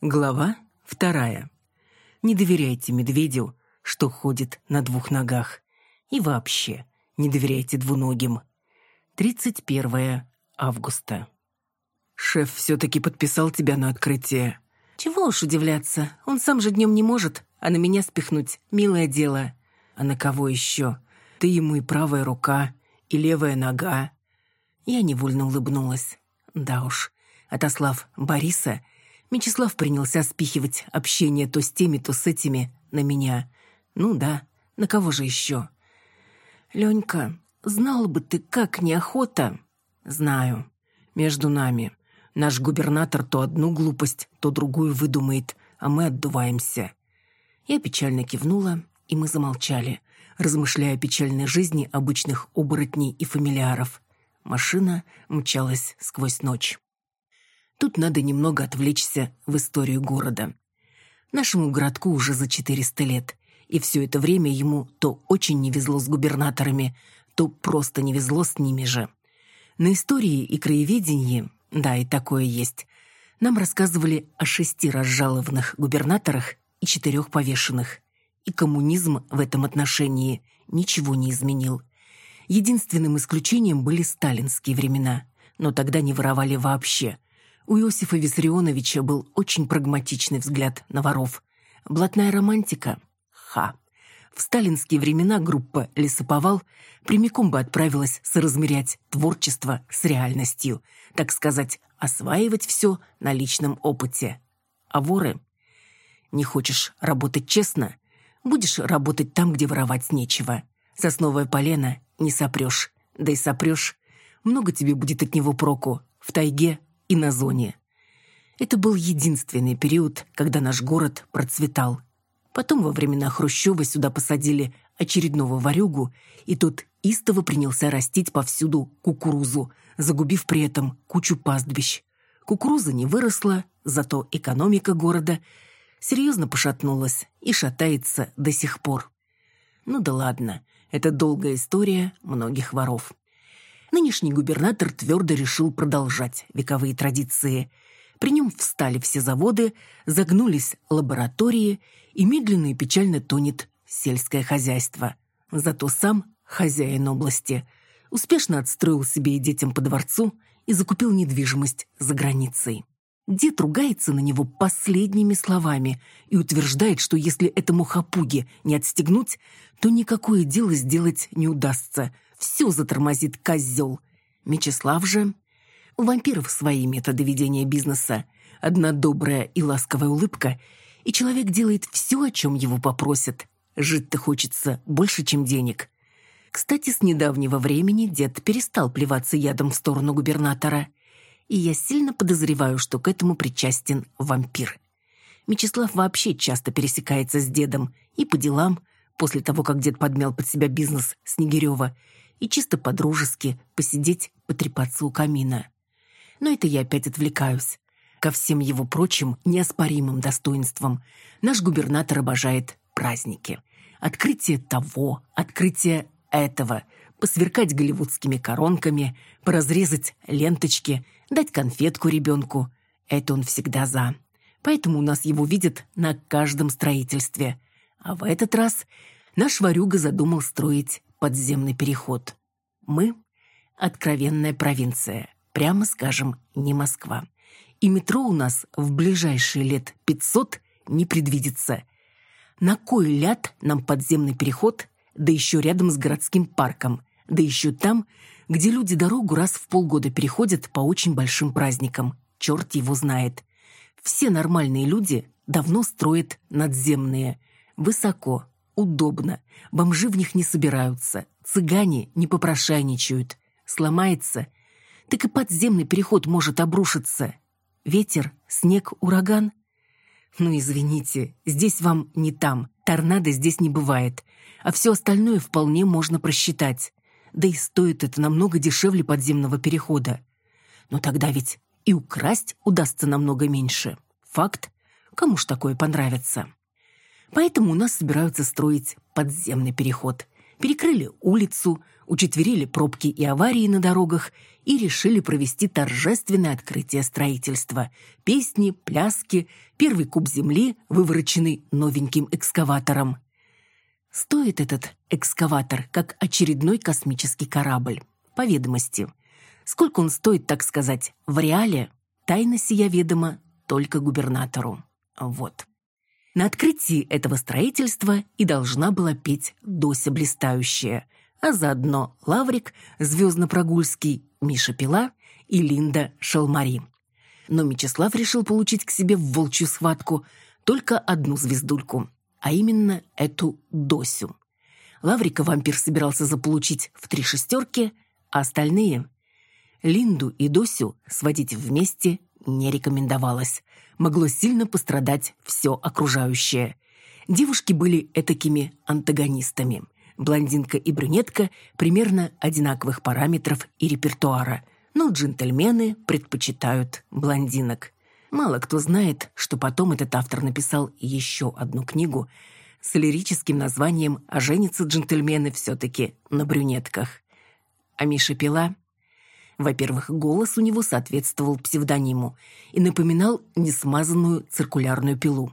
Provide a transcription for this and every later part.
Глава вторая. Не доверяйте медведю, что ходит на двух ногах. И вообще, не доверяйте двуногим. 31 августа. Шеф все-таки подписал тебя на открытие. Чего уж удивляться, он сам же днем не может, а на меня спихнуть — милое дело. А на кого еще? Ты ему и правая рука, и левая нога. Я невольно улыбнулась. Да уж, отослав Бориса, Мечислав принялся спихивать общение то с теми, то с этими на меня. Ну да, на кого же еще? Ленька, знал бы ты, как неохота. Знаю. Между нами. Наш губернатор то одну глупость, то другую выдумает, а мы отдуваемся. Я печально кивнула, и мы замолчали, размышляя о печальной жизни обычных оборотней и фамильяров. Машина мчалась сквозь ночь. Тут надо немного отвлечься в историю города. Нашему городку уже за 400 лет, и все это время ему то очень не везло с губернаторами, то просто не везло с ними же. На истории и краеведении, да, и такое есть, нам рассказывали о шести разжалованных губернаторах и четырех повешенных. И коммунизм в этом отношении ничего не изменил. Единственным исключением были сталинские времена, но тогда не воровали вообще, у Иосифа Виссарионовича был очень прагматичный взгляд на воров. Блатная романтика? Ха. В сталинские времена группа «Лесоповал» прямиком бы отправилась соразмерять творчество с реальностью, так сказать, осваивать все на личном опыте. А воры? Не хочешь работать честно? Будешь работать там, где воровать нечего. Сосновое полено не сопрешь. Да и сопрешь. Много тебе будет от него проку. В тайге и на зоне. Это был единственный период, когда наш город процветал. Потом во времена Хрущева сюда посадили очередного варюгу, и тот истово принялся растить повсюду кукурузу, загубив при этом кучу пастбищ. Кукуруза не выросла, зато экономика города серьезно пошатнулась и шатается до сих пор. Ну да ладно, это долгая история многих воров. Нынешний губернатор твердо решил продолжать вековые традиции. При нем встали все заводы, загнулись лаборатории, и медленно и печально тонет сельское хозяйство. Зато сам хозяин области успешно отстроил себе и детям по дворцу и закупил недвижимость за границей. Дед ругается на него последними словами и утверждает, что если этому хапуге не отстегнуть, то никакое дело сделать не удастся – все затормозит козел. Мечислав же... У вампиров свои методы ведения бизнеса. Одна добрая и ласковая улыбка, и человек делает все, о чем его попросят. Жить-то хочется больше, чем денег. Кстати, с недавнего времени дед перестал плеваться ядом в сторону губернатора. И я сильно подозреваю, что к этому причастен вампир. Мечислав вообще часто пересекается с дедом и по делам, после того, как дед подмял под себя бизнес Снегирева, и чисто по-дружески посидеть, потрепаться у камина. Но это я опять отвлекаюсь. Ко всем его прочим неоспоримым достоинствам наш губернатор обожает праздники. Открытие того, открытие этого, посверкать голливудскими коронками, поразрезать ленточки, дать конфетку ребенку. Это он всегда за. Поэтому у нас его видят на каждом строительстве. А в этот раз наш ворюга задумал строить подземный переход. Мы — откровенная провинция, прямо скажем, не Москва. И метро у нас в ближайшие лет 500 не предвидится. На кой ляд нам подземный переход, да еще рядом с городским парком, да еще там, где люди дорогу раз в полгода переходят по очень большим праздникам. Черт его знает. Все нормальные люди давно строят надземные. Высоко, удобно. Бомжи в них не собираются. Цыгане не попрошайничают. Сломается, так и подземный переход может обрушиться. Ветер, снег, ураган. Ну, извините, здесь вам не там. Торнадо здесь не бывает. А все остальное вполне можно просчитать. Да и стоит это намного дешевле подземного перехода. Но тогда ведь и украсть удастся намного меньше. Факт. Кому ж такое понравится? Поэтому у нас собираются строить подземный переход. перекрыли улицу, учетверили пробки и аварии на дорогах и решили провести торжественное открытие строительства. Песни, пляски, первый куб земли, вывороченный новеньким экскаватором. Стоит этот экскаватор, как очередной космический корабль. По ведомости. Сколько он стоит, так сказать, в реале? Тайна сия ведома только губернатору. Вот. На открытии этого строительства и должна была петь Дося Блистающая, а заодно Лаврик, Звездно-Прогульский, Миша Пила и Линда Шалмари. Но Мечислав решил получить к себе в волчью схватку только одну звездульку, а именно эту Досю. Лаврика вампир собирался заполучить в три шестерки, а остальные... Линду и Досю сводить вместе не рекомендовалось – могло сильно пострадать все окружающее. Девушки были этакими антагонистами. Блондинка и брюнетка примерно одинаковых параметров и репертуара, но джентльмены предпочитают блондинок. Мало кто знает, что потом этот автор написал еще одну книгу с лирическим названием «А женятся джентльмены все-таки на брюнетках». А Миша Пила во-первых, голос у него соответствовал псевдониму и напоминал несмазанную циркулярную пилу.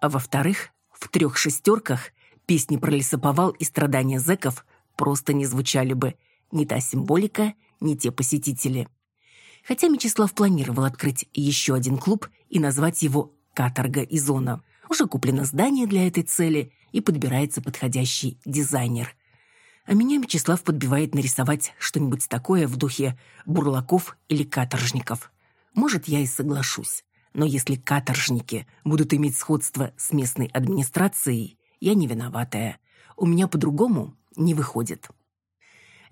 А во-вторых, в трех шестерках песни про лесоповал и страдания зэков просто не звучали бы ни та символика, ни те посетители. Хотя Мечислав планировал открыть еще один клуб и назвать его «Каторга и зона». Уже куплено здание для этой цели и подбирается подходящий дизайнер – а меня Мечислав подбивает нарисовать что-нибудь такое в духе бурлаков или каторжников. Может, я и соглашусь. Но если каторжники будут иметь сходство с местной администрацией, я не виноватая. У меня по-другому не выходит.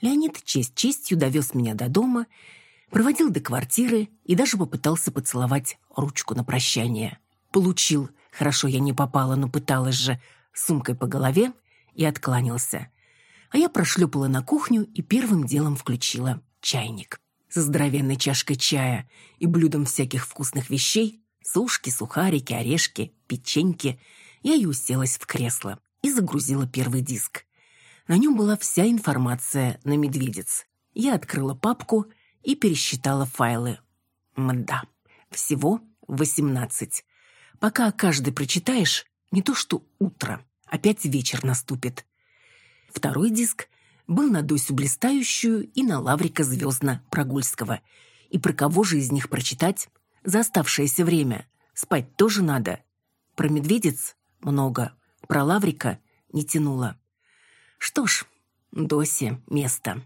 Леонид честь честью довез меня до дома, проводил до квартиры и даже попытался поцеловать ручку на прощание. Получил, хорошо я не попала, но пыталась же, сумкой по голове и откланялся а я прошлепала на кухню и первым делом включила чайник. Со здоровенной чашкой чая и блюдом всяких вкусных вещей, сушки, сухарики, орешки, печеньки, я и уселась в кресло и загрузила первый диск. На нем была вся информация на медведец. Я открыла папку и пересчитала файлы. Мда, всего 18. Пока каждый прочитаешь, не то что утро, опять вечер наступит. Второй диск был на Досю Блистающую и на Лаврика Звездно-Прогульского. И про кого же из них прочитать? За оставшееся время. Спать тоже надо. Про медведец много. Про Лаврика не тянуло. Что ж, Досе место.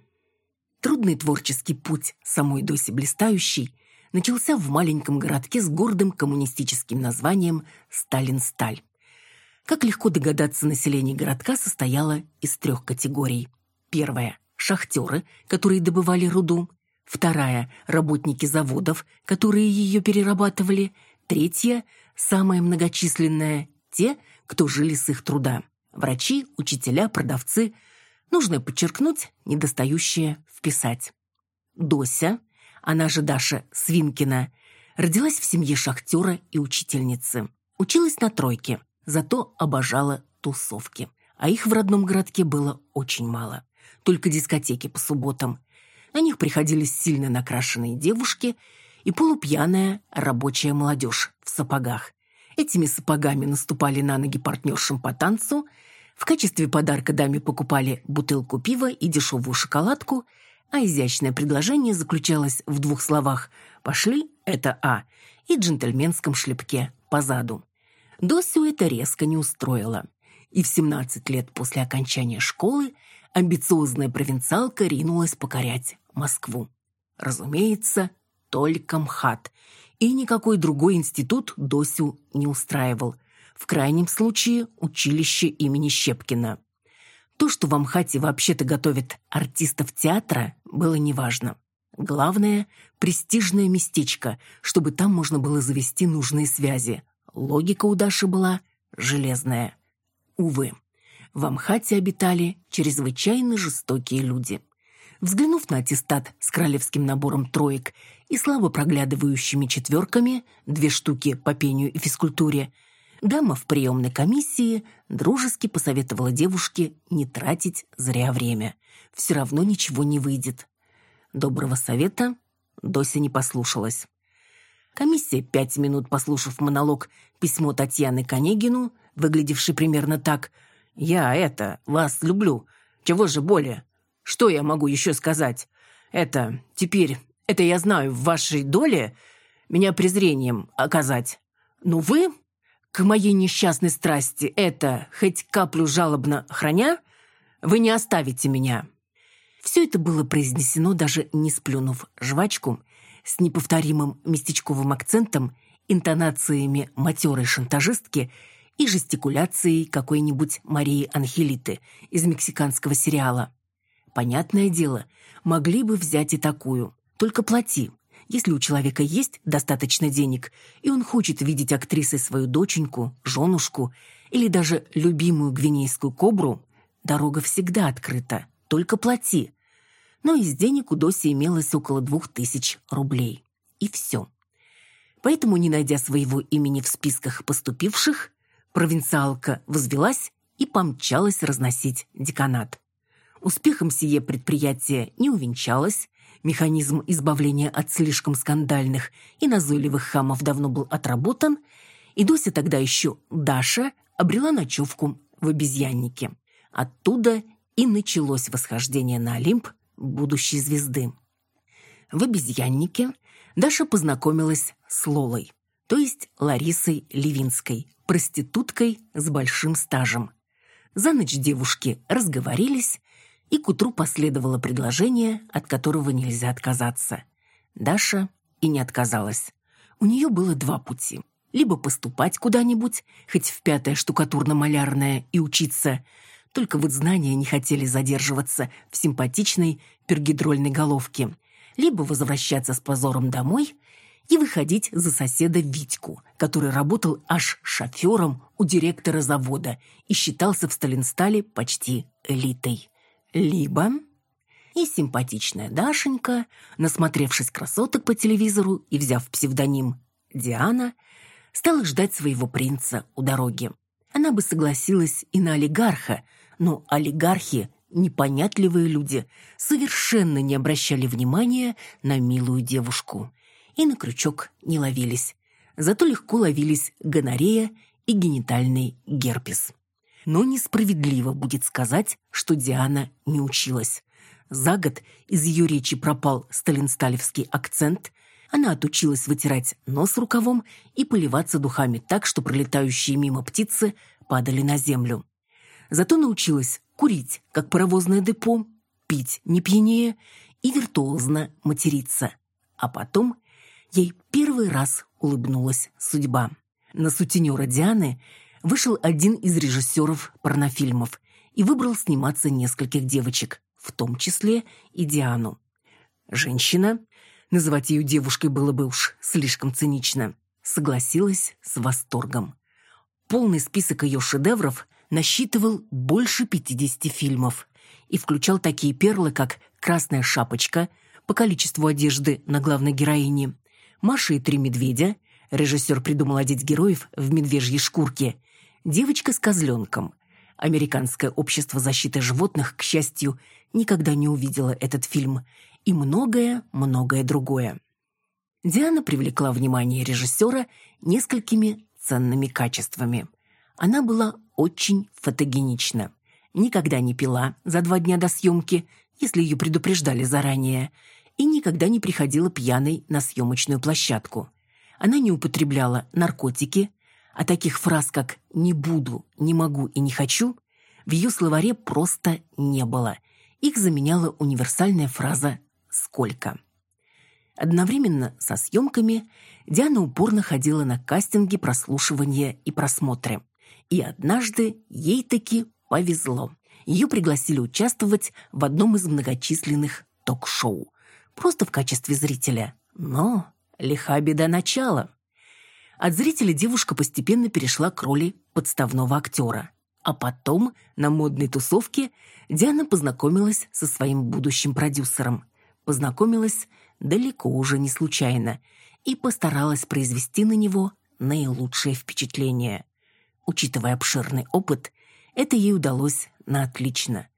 Трудный творческий путь самой Доси Блистающей начался в маленьком городке с гордым коммунистическим названием Сталин-Сталь. Как легко догадаться, население городка состояло из трех категорий. Первая – шахтеры, которые добывали руду. Вторая – работники заводов, которые ее перерабатывали. Третья – самая многочисленная – те, кто жили с их труда. Врачи, учителя, продавцы. Нужно подчеркнуть, недостающее вписать. Дося, она же Даша Свинкина, родилась в семье шахтера и учительницы. Училась на тройке – зато обожала тусовки. А их в родном городке было очень мало. Только дискотеки по субботам. На них приходили сильно накрашенные девушки и полупьяная рабочая молодежь в сапогах. Этими сапогами наступали на ноги партнершам по танцу, в качестве подарка даме покупали бутылку пива и дешевую шоколадку, а изящное предложение заключалось в двух словах «пошли» — это «а» и джентльменском шлепке по заду. Досю это резко не устроило. И в 17 лет после окончания школы амбициозная провинциалка ринулась покорять Москву. Разумеется, только МХАТ. И никакой другой институт Досю не устраивал. В крайнем случае училище имени Щепкина. То, что в Амхате вообще-то готовят артистов театра, было неважно. Главное – престижное местечко, чтобы там можно было завести нужные связи – Логика у Даши была железная. Увы, в Амхате обитали чрезвычайно жестокие люди. Взглянув на аттестат с королевским набором троек и слабо проглядывающими четверками, две штуки по пению и физкультуре, Дама в приемной комиссии дружески посоветовала девушке не тратить зря время. Все равно ничего не выйдет. Доброго совета Дося не послушалась. Комиссия, пять минут послушав монолог письмо Татьяны Конегину, выглядевший примерно так «Я это, вас люблю. Чего же более? Что я могу еще сказать? Это, теперь, это я знаю, в вашей доле меня презрением оказать. Но вы, к моей несчастной страсти, это, хоть каплю жалобно храня, вы не оставите меня». Все это было произнесено, даже не сплюнув жвачку, с неповторимым местечковым акцентом, интонациями матерой шантажистки и жестикуляцией какой-нибудь Марии Анхелиты из мексиканского сериала. Понятное дело, могли бы взять и такую. Только плати. Если у человека есть достаточно денег, и он хочет видеть актрисой свою доченьку, женушку или даже любимую гвинейскую кобру, дорога всегда открыта. Только плати. Но из денег у Доси имелось около двух тысяч рублей. И все. Поэтому, не найдя своего имени в списках поступивших, провинциалка возвелась и помчалась разносить деканат. Успехом сие предприятие не увенчалось, механизм избавления от слишком скандальных и назойливых хамов давно был отработан, и Дося тогда еще Даша обрела ночевку в обезьяннике. Оттуда и началось восхождение на Олимп будущей звезды. В обезьяннике Даша познакомилась с Лолой, то есть Ларисой Левинской, проституткой с большим стажем. За ночь девушки разговорились, и к утру последовало предложение, от которого нельзя отказаться. Даша и не отказалась. У нее было два пути. Либо поступать куда-нибудь, хоть в пятое штукатурно-малярное, и учиться. Только вот знания не хотели задерживаться в симпатичной пергидрольной головке. Либо возвращаться с позором домой и выходить за соседа Витьку, который работал аж шофером у директора завода и считался в Сталинстале почти элитой. Либо и симпатичная Дашенька, насмотревшись красоток по телевизору и взяв псевдоним Диана, стала ждать своего принца у дороги. Она бы согласилась и на олигарха, но олигархи – непонятливые люди, совершенно не обращали внимания на милую девушку. И на крючок не ловились. Зато легко ловились гонорея и генитальный герпес. Но несправедливо будет сказать, что Диана не училась. За год из ее речи пропал сталинсталевский акцент, она отучилась вытирать нос рукавом и поливаться духами так, что пролетающие мимо птицы падали на землю. Зато научилась курить, как паровозное депо, пить не пьянее и виртуозно материться. А потом ей первый раз улыбнулась судьба. На сутенера Дианы вышел один из режиссеров порнофильмов и выбрал сниматься нескольких девочек, в том числе и Диану. Женщина, называть ее девушкой было бы уж слишком цинично, согласилась с восторгом. Полный список ее шедевров насчитывал больше 50 фильмов и включал такие перлы, как «Красная шапочка» по количеству одежды на главной героине, «Маша и три медведя», режиссер придумал одеть героев в медвежьи шкурки, Девочка с козленком. Американское общество защиты животных, к счастью, никогда не увидело этот фильм. И многое-многое другое. Диана привлекла внимание режиссера несколькими ценными качествами. Она была очень фотогенична. Никогда не пила за два дня до съемки, если ее предупреждали заранее, и никогда не приходила пьяной на съемочную площадку. Она не употребляла наркотики, а таких фраз, как «не буду», «не могу» и «не хочу» в ее словаре просто не было. Их заменяла универсальная фраза «сколько». Одновременно со съемками Диана упорно ходила на кастинги, прослушивания и просмотры. И однажды ей таки повезло. Ее пригласили участвовать в одном из многочисленных ток-шоу. Просто в качестве зрителя. Но лиха беда начала. От зрителя девушка постепенно перешла к роли подставного актера. А потом, на модной тусовке, Диана познакомилась со своим будущим продюсером. Познакомилась далеко уже не случайно и постаралась произвести на него наилучшее впечатление. Учитывая обширный опыт, это ей удалось на отлично.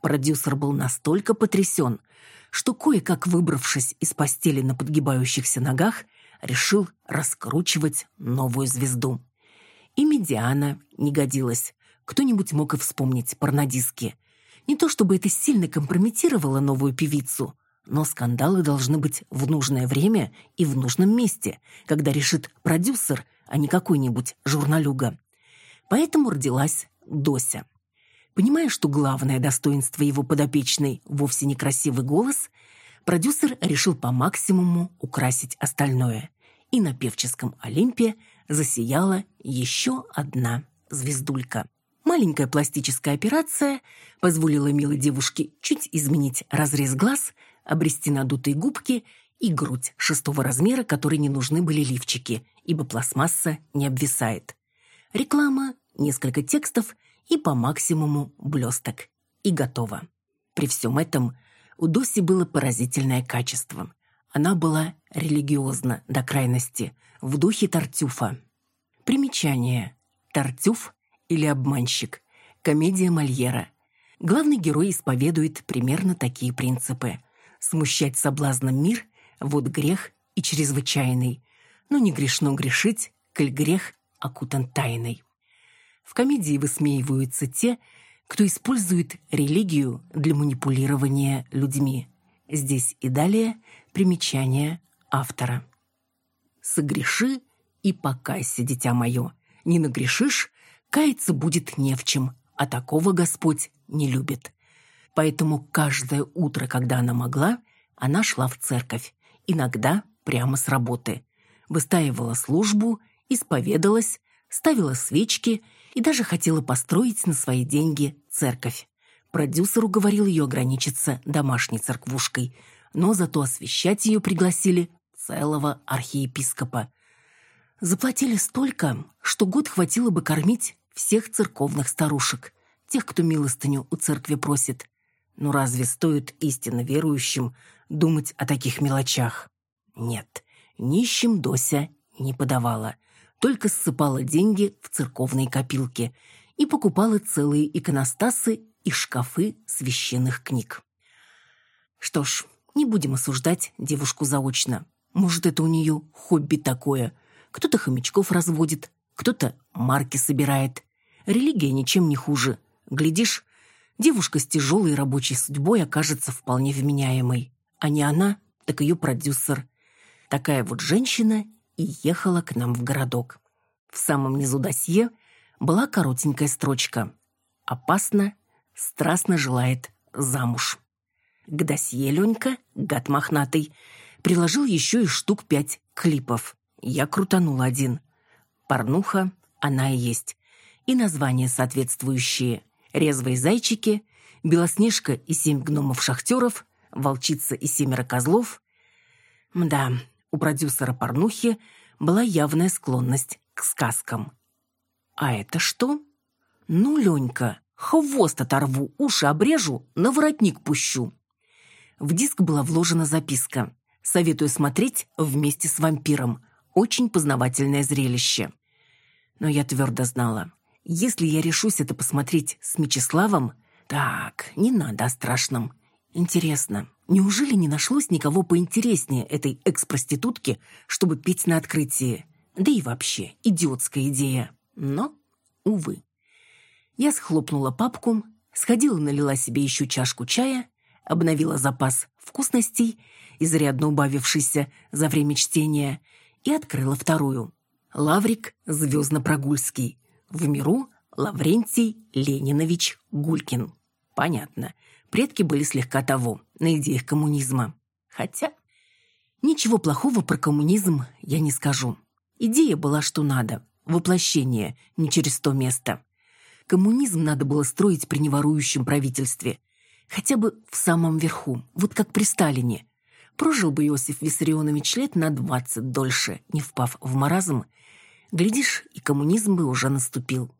Продюсер был настолько потрясен, что кое-как выбравшись из постели на подгибающихся ногах, решил раскручивать новую звезду. И Медиана не годилась. Кто-нибудь мог и вспомнить порнодиски. Не то чтобы это сильно компрометировало новую певицу, но скандалы должны быть в нужное время и в нужном месте, когда решит продюсер, а не какой-нибудь журналюга. Поэтому родилась Дося. Понимая, что главное достоинство его подопечной вовсе не красивый голос, продюсер решил по максимуму украсить остальное. И на певческом Олимпе засияла еще одна звездулька. Маленькая пластическая операция позволила милой девушке чуть изменить разрез глаз, обрести надутые губки и грудь шестого размера, которой не нужны были лифчики, ибо пластмасса не обвисает. Реклама, несколько текстов и по максимуму блесток. И готово. При всем этом у Доси было поразительное качество. Она была религиозна до крайности, в духе Тартюфа. Примечание. Тартюф или обманщик. Комедия Мольера. Главный герой исповедует примерно такие принципы. Смущать соблазном мир – вот грех и чрезвычайный. Но не грешно грешить, коль грех окутан тайной. В комедии высмеиваются те, кто использует религию для манипулирования людьми. Здесь и далее примечание автора. «Согреши и покайся, дитя мое. Не нагрешишь, каяться будет не в чем, а такого Господь не любит». Поэтому каждое утро, когда она могла, она шла в церковь, иногда прямо с работы. Выстаивала службу, исповедалась, ставила свечки и даже хотела построить на свои деньги церковь. Продюсер уговорил ее ограничиться домашней церквушкой, но зато освещать ее пригласили целого архиепископа. Заплатили столько, что год хватило бы кормить всех церковных старушек, тех, кто милостыню у церкви просит. Но разве стоит истинно верующим думать о таких мелочах? Нет, нищим Дося не подавала только ссыпала деньги в церковные копилки и покупала целые иконостасы и шкафы священных книг. Что ж, не будем осуждать девушку заочно. Может, это у нее хобби такое. Кто-то хомячков разводит, кто-то марки собирает. Религия ничем не хуже. Глядишь, девушка с тяжелой рабочей судьбой окажется вполне вменяемой. А не она, так ее продюсер. Такая вот женщина и ехала к нам в городок. В самом низу досье была коротенькая строчка «Опасно, страстно желает замуж». К досье Ленька, гад мохнатый, приложил еще и штук пять клипов. Я крутанула один. Порнуха, она и есть. И названия соответствующие. «Резвые зайчики», «Белоснежка и семь гномов-шахтеров», «Волчица и семеро козлов». Мда, у продюсера порнухи была явная склонность к сказкам. А это что? Ну, Ленька, хвост оторву, уши обрежу, на воротник пущу. В диск была вложена записка. Советую смотреть вместе с вампиром. Очень познавательное зрелище. Но я твердо знала, если я решусь это посмотреть с Мечиславом, так, не надо о страшном. Интересно, неужели не нашлось никого поинтереснее этой экс-проститутки, чтобы петь на открытии? Да и вообще, идиотская идея. Но, увы. Я схлопнула папку, сходила налила себе еще чашку чая, обновила запас вкусностей, изрядно убавившийся за время чтения, и открыла вторую. Лаврик Звездно-Прогульский. В миру Лаврентий Ленинович Гулькин. Понятно предки были слегка того, на идеях коммунизма. Хотя ничего плохого про коммунизм я не скажу. Идея была что надо, воплощение, не через то место. Коммунизм надо было строить при неворующем правительстве. Хотя бы в самом верху, вот как при Сталине. Прожил бы Иосиф Виссарионович лет на двадцать дольше, не впав в маразм. Глядишь, и коммунизм бы уже наступил.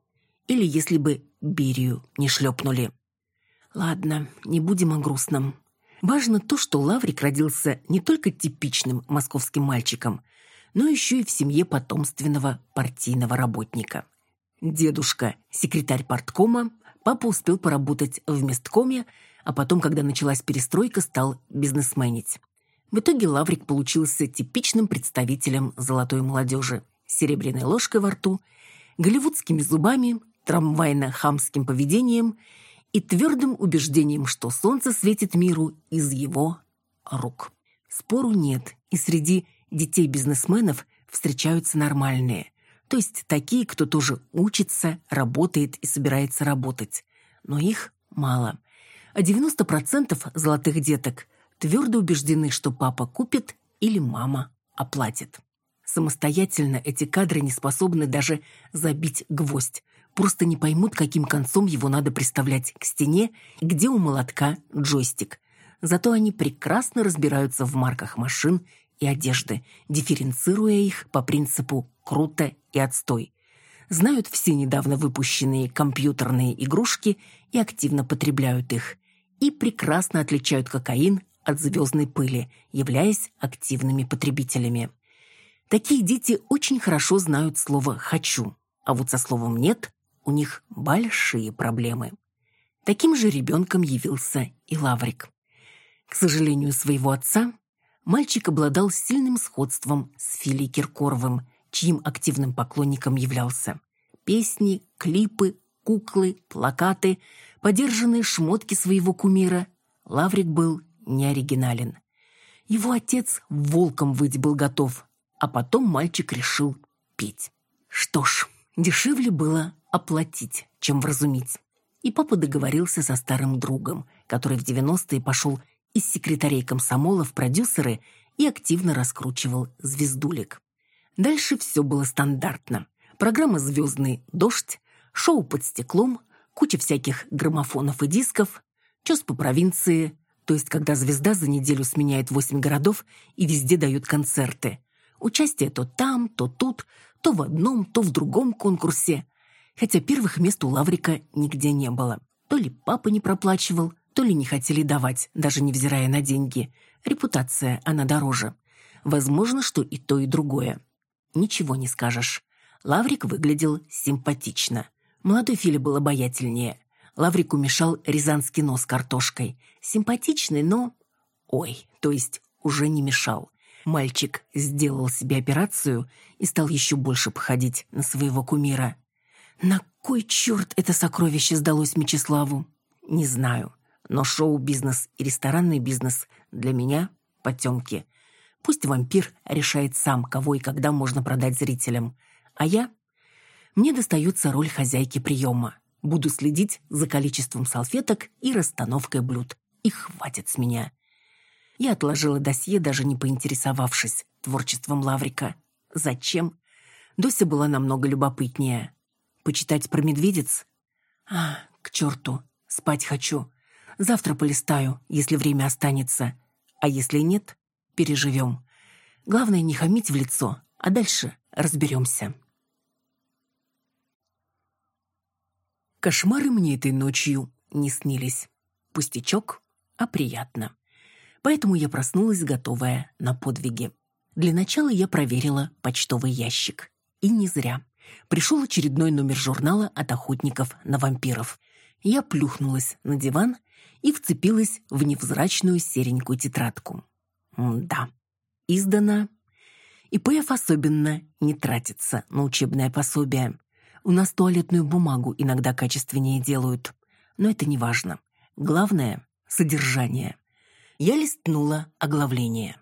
Или если бы Берию не шлепнули. Ладно, не будем о грустном. Важно то, что Лаврик родился не только типичным московским мальчиком, но еще и в семье потомственного партийного работника. Дедушка – секретарь парткома, папа успел поработать в месткоме, а потом, когда началась перестройка, стал бизнесменить. В итоге Лаврик получился типичным представителем золотой молодежи. Серебряной ложкой во рту, голливудскими зубами, трамвайно-хамским поведением и твердым убеждением, что солнце светит миру из его рук. Спору нет, и среди детей бизнесменов встречаются нормальные. То есть такие, кто тоже учится, работает и собирается работать. Но их мало. А 90% золотых деток твердо убеждены, что папа купит или мама оплатит. Самостоятельно эти кадры не способны даже забить гвоздь. Просто не поймут, каким концом его надо приставлять к стене, где у молотка джойстик. Зато они прекрасно разбираются в марках машин и одежды, дифференцируя их по принципу «круто» и «отстой». Знают все недавно выпущенные компьютерные игрушки и активно потребляют их. И прекрасно отличают кокаин от звездной пыли, являясь активными потребителями. Такие дети очень хорошо знают слово «хочу», а вот со словом «нет» у них большие проблемы. Таким же ребенком явился и Лаврик. К сожалению, своего отца мальчик обладал сильным сходством с Филей Киркоровым, чьим активным поклонником являлся. Песни, клипы, куклы, плакаты, подержанные шмотки своего кумира. Лаврик был неоригинален. Его отец волком быть был готов, а потом мальчик решил петь. Что ж, дешевле было оплатить, чем вразумить. И папа договорился со старым другом, который в 90-е пошел из секретарей комсомола в продюсеры и активно раскручивал «Звездулик». Дальше все было стандартно. Программа «Звездный дождь», шоу под стеклом, куча всяких граммофонов и дисков, чес по провинции, то есть когда звезда за неделю сменяет восемь городов и везде дают концерты. Участие то там, то тут, то в одном, то в другом конкурсе. Хотя первых мест у Лаврика нигде не было. То ли папа не проплачивал, то ли не хотели давать, даже невзирая на деньги. Репутация, она дороже. Возможно, что и то, и другое. Ничего не скажешь. Лаврик выглядел симпатично. Молодой Филя был обаятельнее. Лаврику мешал рязанский нос картошкой. Симпатичный, но... Ой, то есть уже не мешал. Мальчик сделал себе операцию и стал еще больше походить на своего кумира. На кой черт это сокровище сдалось Мечиславу? Не знаю. Но шоу-бизнес и ресторанный бизнес для меня – потемки. Пусть вампир решает сам, кого и когда можно продать зрителям. А я? Мне достается роль хозяйки приема. Буду следить за количеством салфеток и расстановкой блюд. И хватит с меня. Я отложила досье, даже не поинтересовавшись творчеством Лаврика. Зачем? Дося была намного любопытнее. Почитать про медведец? А, к черту, спать хочу. Завтра полистаю, если время останется. А если нет, переживем. Главное не хамить в лицо, а дальше разберемся. Кошмары мне этой ночью не снились. Пустячок, а приятно. Поэтому я проснулась, готовая на подвиги. Для начала я проверила почтовый ящик. И не зря. Пришел очередной номер журнала от охотников на вампиров. Я плюхнулась на диван и вцепилась в невзрачную серенькую тетрадку. Да, издана. И ПФ особенно не тратится на учебное пособие. У нас туалетную бумагу иногда качественнее делают. Но это не важно. Главное — содержание. Я листнула оглавление.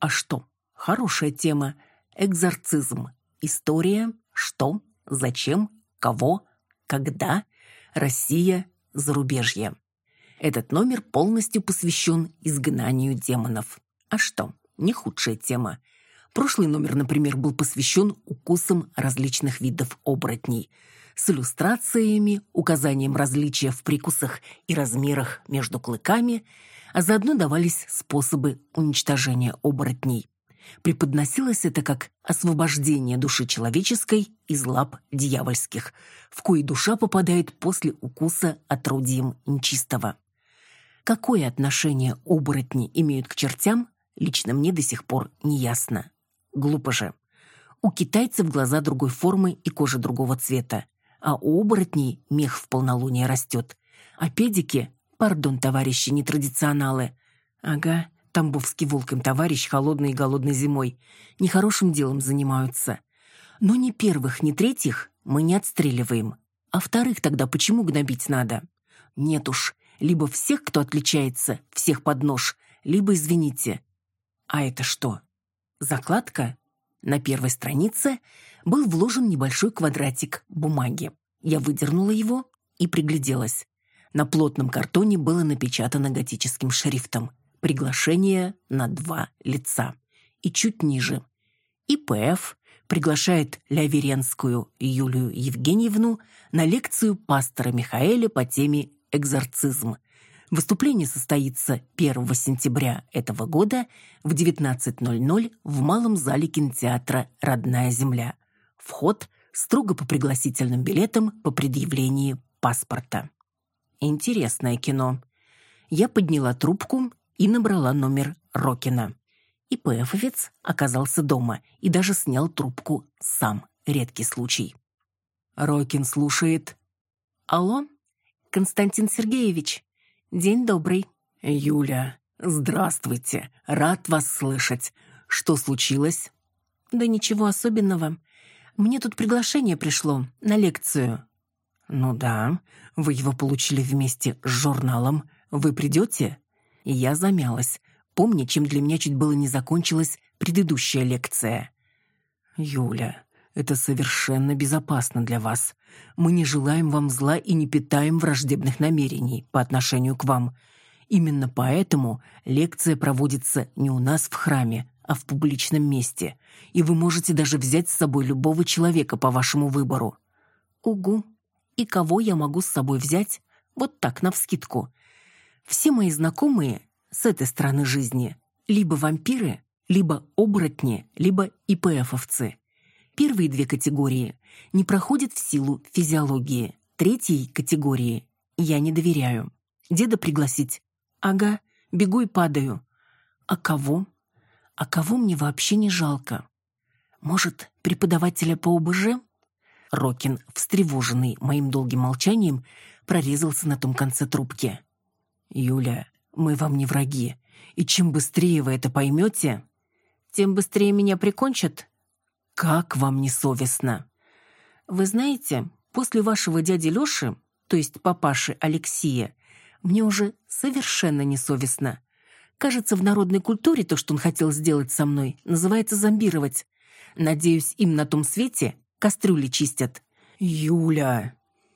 А что? Хорошая тема. Экзорцизм. История. Что? Зачем? Кого? Когда? Россия. Зарубежье. Этот номер полностью посвящен изгнанию демонов. А что? Не худшая тема. Прошлый номер, например, был посвящен укусам различных видов оборотней с иллюстрациями, указанием различия в прикусах и размерах между клыками, а заодно давались способы уничтожения оборотней. Преподносилось это как освобождение души человеческой из лап дьявольских, в кои душа попадает после укуса отродьем нечистого. Какое отношение оборотни имеют к чертям, лично мне до сих пор не ясно. Глупо же. У китайцев глаза другой формы и кожа другого цвета. а у оборотней мех в полнолуние растет. А педики, пардон, товарищи нетрадиционалы. Ага, тамбовский волк им товарищ холодной и голодной зимой. Нехорошим делом занимаются. Но ни первых, ни третьих мы не отстреливаем. А вторых тогда почему гнобить надо? Нет уж, либо всех, кто отличается, всех под нож, либо, извините. А это что? Закладка? На первой странице был вложен небольшой квадратик бумаги. Я выдернула его и пригляделась. На плотном картоне было напечатано готическим шрифтом «Приглашение на два лица». И чуть ниже «ИПФ приглашает Ляверенскую Юлию Евгеньевну на лекцию пастора Михаэля по теме «Экзорцизм». Выступление состоится 1 сентября этого года в 19.00 в Малом зале кинотеатра «Родная земля». Вход строго по пригласительным билетам по предъявлении паспорта. Интересное кино. Я подняла трубку и набрала номер Рокина. И ПФовец оказался дома и даже снял трубку сам. Редкий случай. Рокин слушает. «Алло, Константин Сергеевич, день добрый». «Юля, здравствуйте, рад вас слышать. Что случилось?» «Да ничего особенного. Мне тут приглашение пришло на лекцию». «Ну да, вы его получили вместе с журналом. Вы придете?» Я замялась, помня, чем для меня чуть было не закончилась предыдущая лекция. «Юля, это совершенно безопасно для вас. Мы не желаем вам зла и не питаем враждебных намерений по отношению к вам. Именно поэтому лекция проводится не у нас в храме, а в публичном месте, и вы можете даже взять с собой любого человека по вашему выбору». «Угу. И кого я могу с собой взять? Вот так, навскидку. Все мои знакомые с этой стороны жизни либо вампиры, либо оборотни, либо ИПФовцы. Первые две категории не проходят в силу физиологии. Третьей категории я не доверяю. Деда пригласить? Ага, бегу и падаю. А кого? А кого мне вообще не жалко? Может, преподавателя по ОБЖ? Рокин, встревоженный моим долгим молчанием, прорезался на том конце трубки. «Юля, мы вам не враги, и чем быстрее вы это поймете, тем быстрее меня прикончат». «Как вам не совестно?» «Вы знаете, после вашего дяди Лёши, то есть папаши Алексея, мне уже совершенно не совестно. Кажется, в народной культуре то, что он хотел сделать со мной, называется зомбировать. Надеюсь, им на том свете кастрюли чистят. Юля.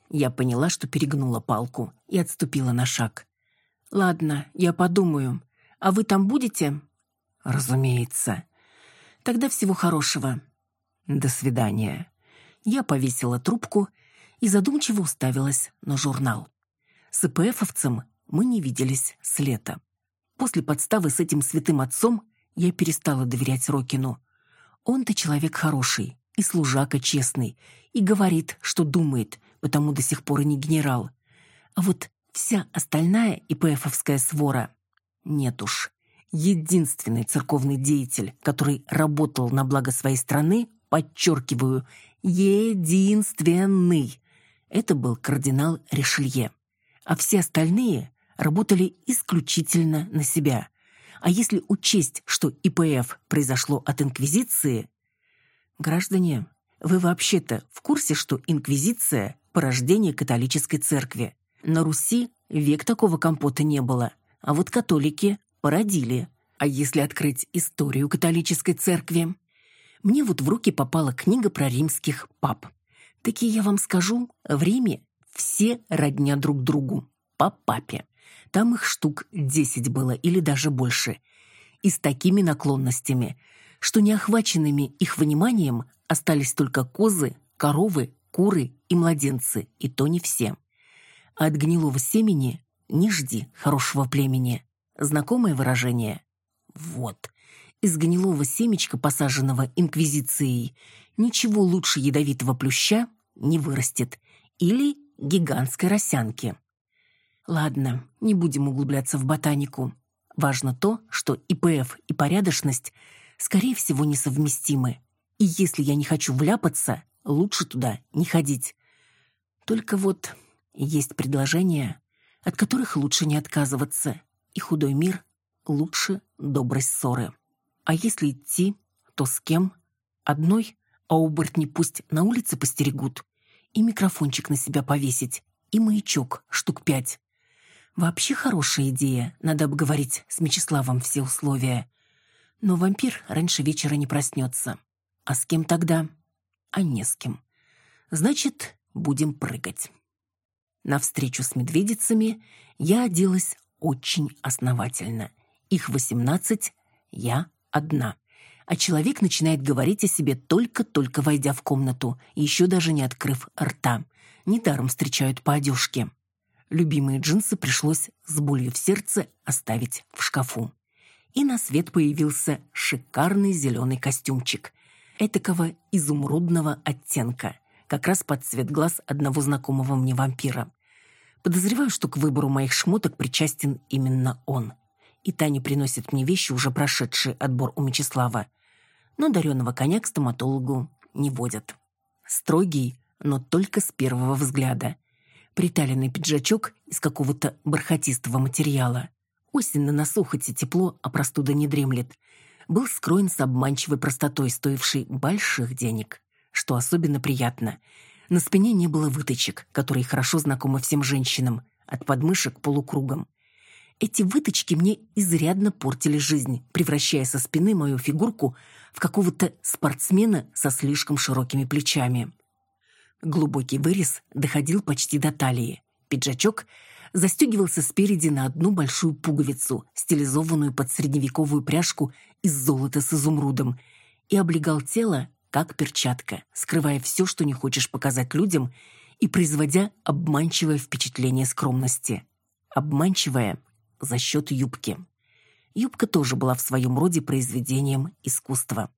Я поняла, что перегнула палку и отступила на шаг. Ладно, я подумаю. А вы там будете? Разумеется. Тогда всего хорошего. До свидания. Я повесила трубку и задумчиво уставилась на журнал. С ИПФовцем мы не виделись с лета. После подставы с этим святым отцом я перестала доверять Рокину. Он-то человек хороший и служака честный, и говорит, что думает, потому до сих пор и не генерал. А вот вся остальная ИПФовская свора нет уж. Единственный церковный деятель, который работал на благо своей страны, подчеркиваю, единственный, это был кардинал Ришелье. А все остальные работали исключительно на себя. А если учесть, что ИПФ произошло от Инквизиции... Граждане, вы вообще-то в курсе, что Инквизиция – порождение католической церкви? На Руси век такого компота не было, а вот католики породили. А если открыть историю католической церкви? Мне вот в руки попала книга про римских пап. Такие, я вам скажу, в Риме все родня друг другу, по папе. Там их штук десять было или даже больше. И с такими наклонностями, что неохваченными их вниманием остались только козы, коровы, куры и младенцы, и то не все. От гнилого семени не жди хорошего племени. Знакомое выражение? Вот. Из гнилого семечка, посаженного инквизицией, ничего лучше ядовитого плюща не вырастет. Или гигантской росянки. Ладно, не будем углубляться в ботанику. Важно то, что ИПФ и порядочность, скорее всего, несовместимы. И если я не хочу вляпаться, лучше туда не ходить. Только вот есть предложения, от которых лучше не отказываться, и худой мир лучше доброй ссоры. А если идти, то с кем? Одной, а оборотни пусть на улице постерегут, и микрофончик на себя повесить, и маячок штук пять. Вообще хорошая идея, надо обговорить с Мечиславом все условия. Но вампир раньше вечера не проснется. А с кем тогда? А не с кем. Значит, будем прыгать. На встречу с медведицами я оделась очень основательно. Их восемнадцать, я одна. А человек начинает говорить о себе только-только войдя в комнату, еще даже не открыв рта. Недаром встречают по одежке. Любимые джинсы пришлось с болью в сердце оставить в шкафу. И на свет появился шикарный зеленый костюмчик. Этакого изумрудного оттенка как раз под цвет глаз одного знакомого мне вампира. Подозреваю, что к выбору моих шмоток причастен именно он. И Таня приносит мне вещи, уже прошедшие отбор у Мечислава. Но дареного коня к стоматологу не водят. Строгий, но только с первого взгляда. Приталенный пиджачок из какого-то бархатистого материала. Осень на носу, хоть и тепло, а простуда не дремлет. Был скроен с обманчивой простотой, стоившей больших денег что особенно приятно. На спине не было выточек, которые хорошо знакомы всем женщинам, от подмышек полукругом. Эти выточки мне изрядно портили жизнь, превращая со спины мою фигурку в какого-то спортсмена со слишком широкими плечами. Глубокий вырез доходил почти до талии. Пиджачок застегивался спереди на одну большую пуговицу, стилизованную под средневековую пряжку из золота с изумрудом, и облегал тело как перчатка, скрывая все, что не хочешь показать людям и производя обманчивое впечатление скромности. Обманчивое за счет юбки. Юбка тоже была в своем роде произведением искусства.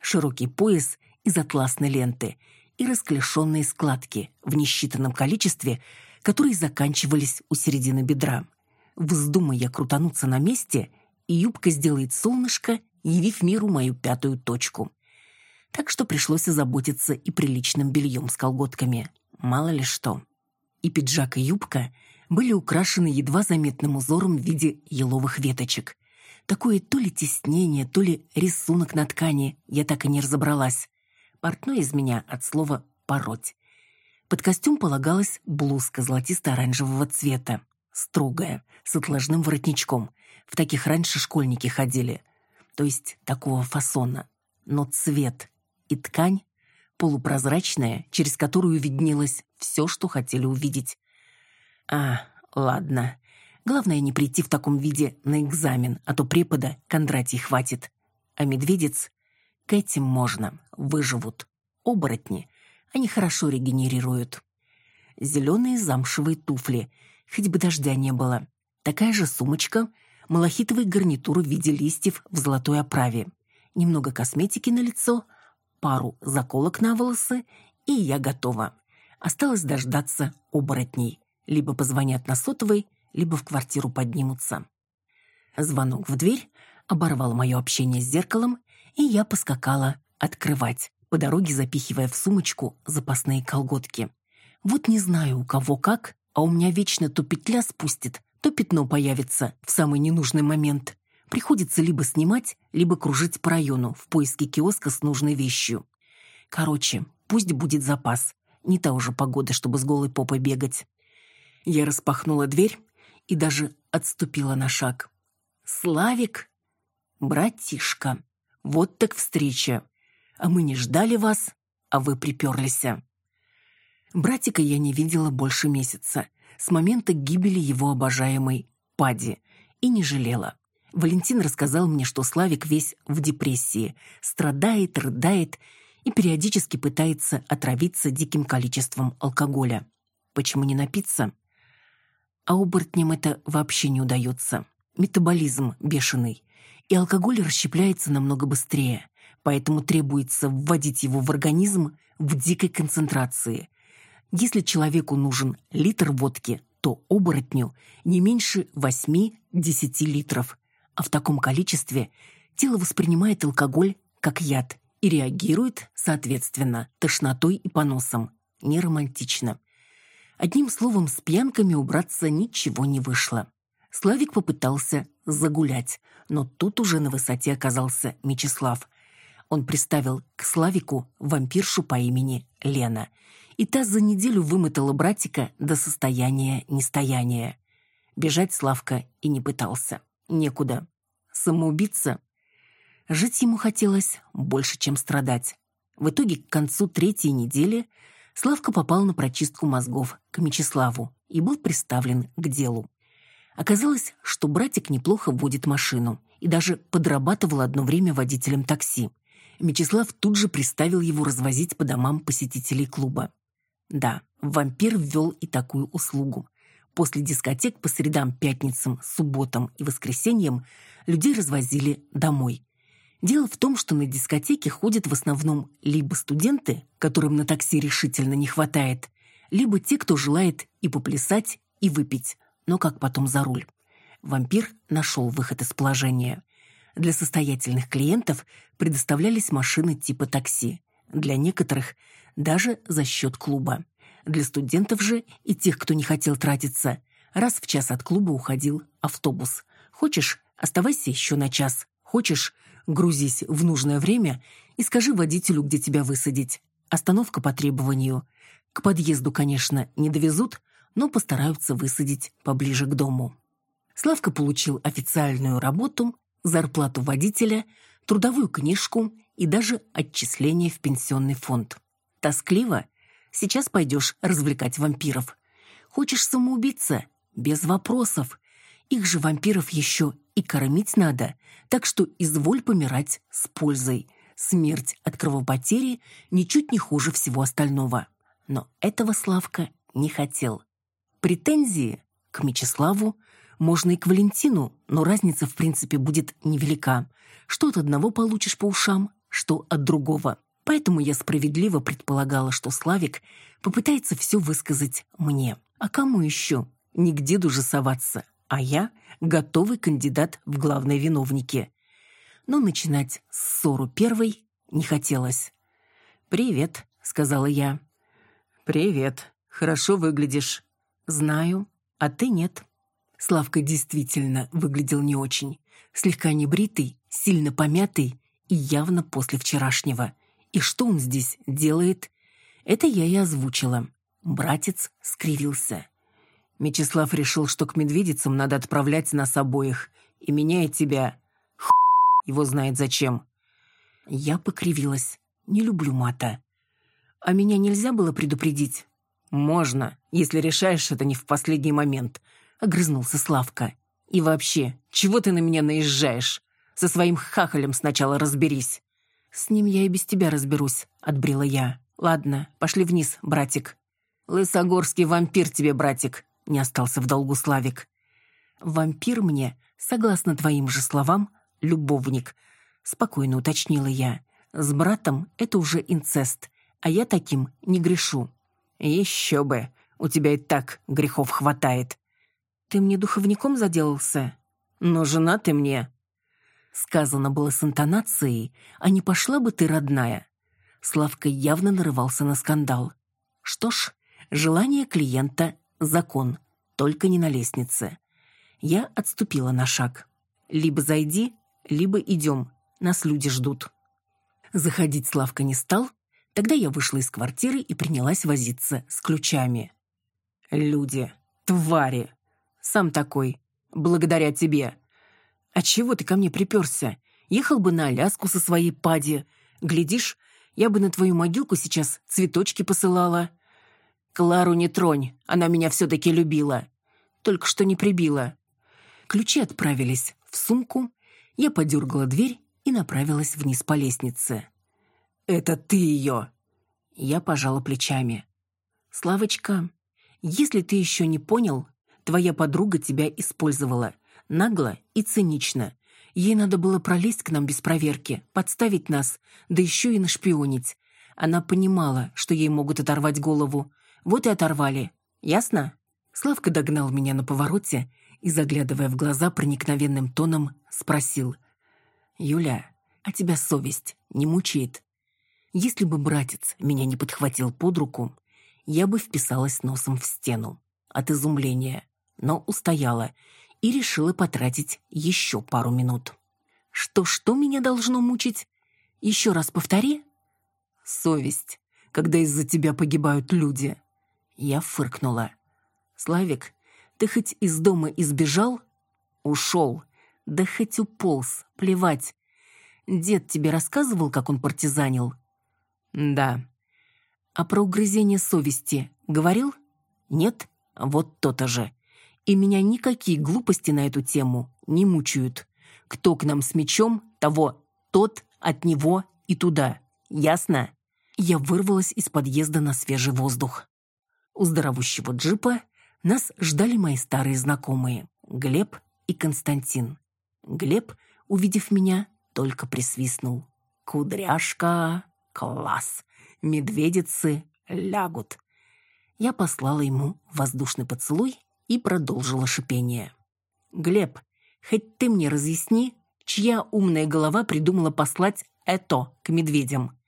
Широкий пояс из атласной ленты и расклешенные складки в несчитанном количестве, которые заканчивались у середины бедра. Вздумай я крутануться на месте, и юбка сделает солнышко, явив миру мою пятую точку так что пришлось озаботиться и приличным бельем с колготками. Мало ли что. И пиджак, и юбка были украшены едва заметным узором в виде еловых веточек. Такое то ли теснение, то ли рисунок на ткани, я так и не разобралась. Портной из меня от слова «пороть». Под костюм полагалась блузка золотисто-оранжевого цвета, строгая, с отложным воротничком. В таких раньше школьники ходили. То есть такого фасона. Но цвет и ткань, полупрозрачная, через которую виднелось все, что хотели увидеть. А, ладно. Главное не прийти в таком виде на экзамен, а то препода Кондратий хватит. А медведец? К этим можно, выживут. Оборотни. Они хорошо регенерируют. Зеленые замшевые туфли, хоть бы дождя не было. Такая же сумочка, малахитовый гарнитур в виде листьев в золотой оправе. Немного косметики на лицо, пару заколок на волосы, и я готова. Осталось дождаться оборотней. Либо позвонят на сотовый, либо в квартиру поднимутся. Звонок в дверь оборвал мое общение с зеркалом, и я поскакала открывать, по дороге запихивая в сумочку запасные колготки. Вот не знаю, у кого как, а у меня вечно то петля спустит, то пятно появится в самый ненужный момент. Приходится либо снимать, либо кружить по району в поиске киоска с нужной вещью. Короче, пусть будет запас. Не та уже погода, чтобы с голой попой бегать. Я распахнула дверь и даже отступила на шаг. «Славик! Братишка! Вот так встреча! А мы не ждали вас, а вы приперлись!» Братика я не видела больше месяца, с момента гибели его обожаемой Пади, и не жалела. Валентин рассказал мне, что Славик весь в депрессии, страдает, рыдает и периодически пытается отравиться диким количеством алкоголя. Почему не напиться? А оборотням это вообще не удается. Метаболизм бешеный, и алкоголь расщепляется намного быстрее, поэтому требуется вводить его в организм в дикой концентрации. Если человеку нужен литр водки, то оборотню не меньше 8-10 литров, а в таком количестве тело воспринимает алкоголь как яд и реагирует, соответственно, тошнотой и поносом. Неромантично. Одним словом, с пьянками убраться ничего не вышло. Славик попытался загулять, но тут уже на высоте оказался Мечислав. Он приставил к Славику вампиршу по имени Лена, и та за неделю вымотала братика до состояния нестояния. Бежать Славка и не пытался. Некуда. Самоубийца. Жить ему хотелось больше, чем страдать. В итоге к концу третьей недели Славка попал на прочистку мозгов к Мечиславу и был приставлен к делу. Оказалось, что братик неплохо водит машину и даже подрабатывал одно время водителем такси. Мечислав тут же приставил его развозить по домам посетителей клуба. Да, вампир ввел и такую услугу. После дискотек по средам, пятницам, субботам и воскресеньям людей развозили домой. Дело в том, что на дискотеке ходят в основном либо студенты, которым на такси решительно не хватает, либо те, кто желает и поплясать, и выпить, но как потом за руль. Вампир нашел выход из положения. Для состоятельных клиентов предоставлялись машины типа такси. Для некоторых даже за счет клуба. Для студентов же и тех, кто не хотел тратиться, раз в час от клуба уходил автобус. Хочешь, оставайся еще на час. Хочешь, грузись в нужное время и скажи водителю, где тебя высадить. Остановка по требованию. К подъезду, конечно, не довезут, но постараются высадить поближе к дому. Славка получил официальную работу, зарплату водителя, трудовую книжку и даже отчисление в пенсионный фонд. Тоскливо? Сейчас пойдешь развлекать вампиров. Хочешь самоубиться? Без вопросов. Их же вампиров еще и кормить надо, так что изволь помирать с пользой. Смерть от кровопотери ничуть не хуже всего остального. Но этого Славка не хотел. Претензии к Мечиславу можно и к Валентину, но разница, в принципе, будет невелика. Что от одного получишь по ушам, что от другого. Поэтому я справедливо предполагала, что Славик попытается все высказать мне. А кому еще? Не к деду же соваться а я готовый кандидат в главные виновники. Но начинать ссору первой не хотелось. «Привет», — сказала я. «Привет. Хорошо выглядишь». «Знаю, а ты нет». Славка действительно выглядел не очень. Слегка небритый, сильно помятый и явно после вчерашнего. И что он здесь делает? Это я и озвучила. Братец скривился. Мечислав решил, что к медведицам надо отправлять нас обоих, и меняет тебя. Х** его знает зачем. Я покривилась. Не люблю мата. А меня нельзя было предупредить? Можно, если решаешь это не в последний момент, огрызнулся Славка. И вообще, чего ты на меня наезжаешь? Со своим хахалем сначала разберись. С ним я и без тебя разберусь, отбрила я. Ладно, пошли вниз, братик. Лысогорский вампир тебе, братик, не остался в долгу Славик. «Вампир мне, согласно твоим же словам, любовник», — спокойно уточнила я. «С братом это уже инцест, а я таким не грешу». «Еще бы! У тебя и так грехов хватает». «Ты мне духовником заделался?» «Но жена ты мне». Сказано было с интонацией, а не пошла бы ты, родная. Славка явно нарывался на скандал. Что ж, желание клиента закон, только не на лестнице. Я отступила на шаг. Либо зайди, либо идем, нас люди ждут. Заходить Славка не стал, тогда я вышла из квартиры и принялась возиться с ключами. Люди, твари, сам такой, благодаря тебе. А чего ты ко мне приперся? Ехал бы на Аляску со своей пади. Глядишь, я бы на твою могилку сейчас цветочки посылала. «Клару не тронь, она меня все-таки любила. Только что не прибила». Ключи отправились в сумку, я подергала дверь и направилась вниз по лестнице. «Это ты ее!» Я пожала плечами. «Славочка, если ты еще не понял, твоя подруга тебя использовала. Нагло и цинично. Ей надо было пролезть к нам без проверки, подставить нас, да еще и нашпионить. Она понимала, что ей могут оторвать голову, вот и оторвали. Ясно?» Славка догнал меня на повороте и, заглядывая в глаза проникновенным тоном, спросил. «Юля, а тебя совесть не мучает? Если бы братец меня не подхватил под руку, я бы вписалась носом в стену от изумления, но устояла и решила потратить еще пару минут. Что-что меня должно мучить? Еще раз повтори. Совесть, когда из-за тебя погибают люди. Я фыркнула. Славик, ты хоть из дома избежал? Ушел. Да хоть уполз, плевать. Дед тебе рассказывал, как он партизанил? Да. А про угрызение совести говорил? Нет? Вот то-то же. И меня никакие глупости на эту тему не мучают. Кто к нам с мечом, того тот от него и туда. Ясно? Я вырвалась из подъезда на свежий воздух. У здоровущего джипа нас ждали мои старые знакомые Глеб и Константин. Глеб, увидев меня, только присвистнул. «Кудряшка! Класс! Медведицы лягут!» Я послала ему воздушный поцелуй и продолжила шипение. «Глеб, хоть ты мне разъясни, чья умная голова придумала послать это к медведям?»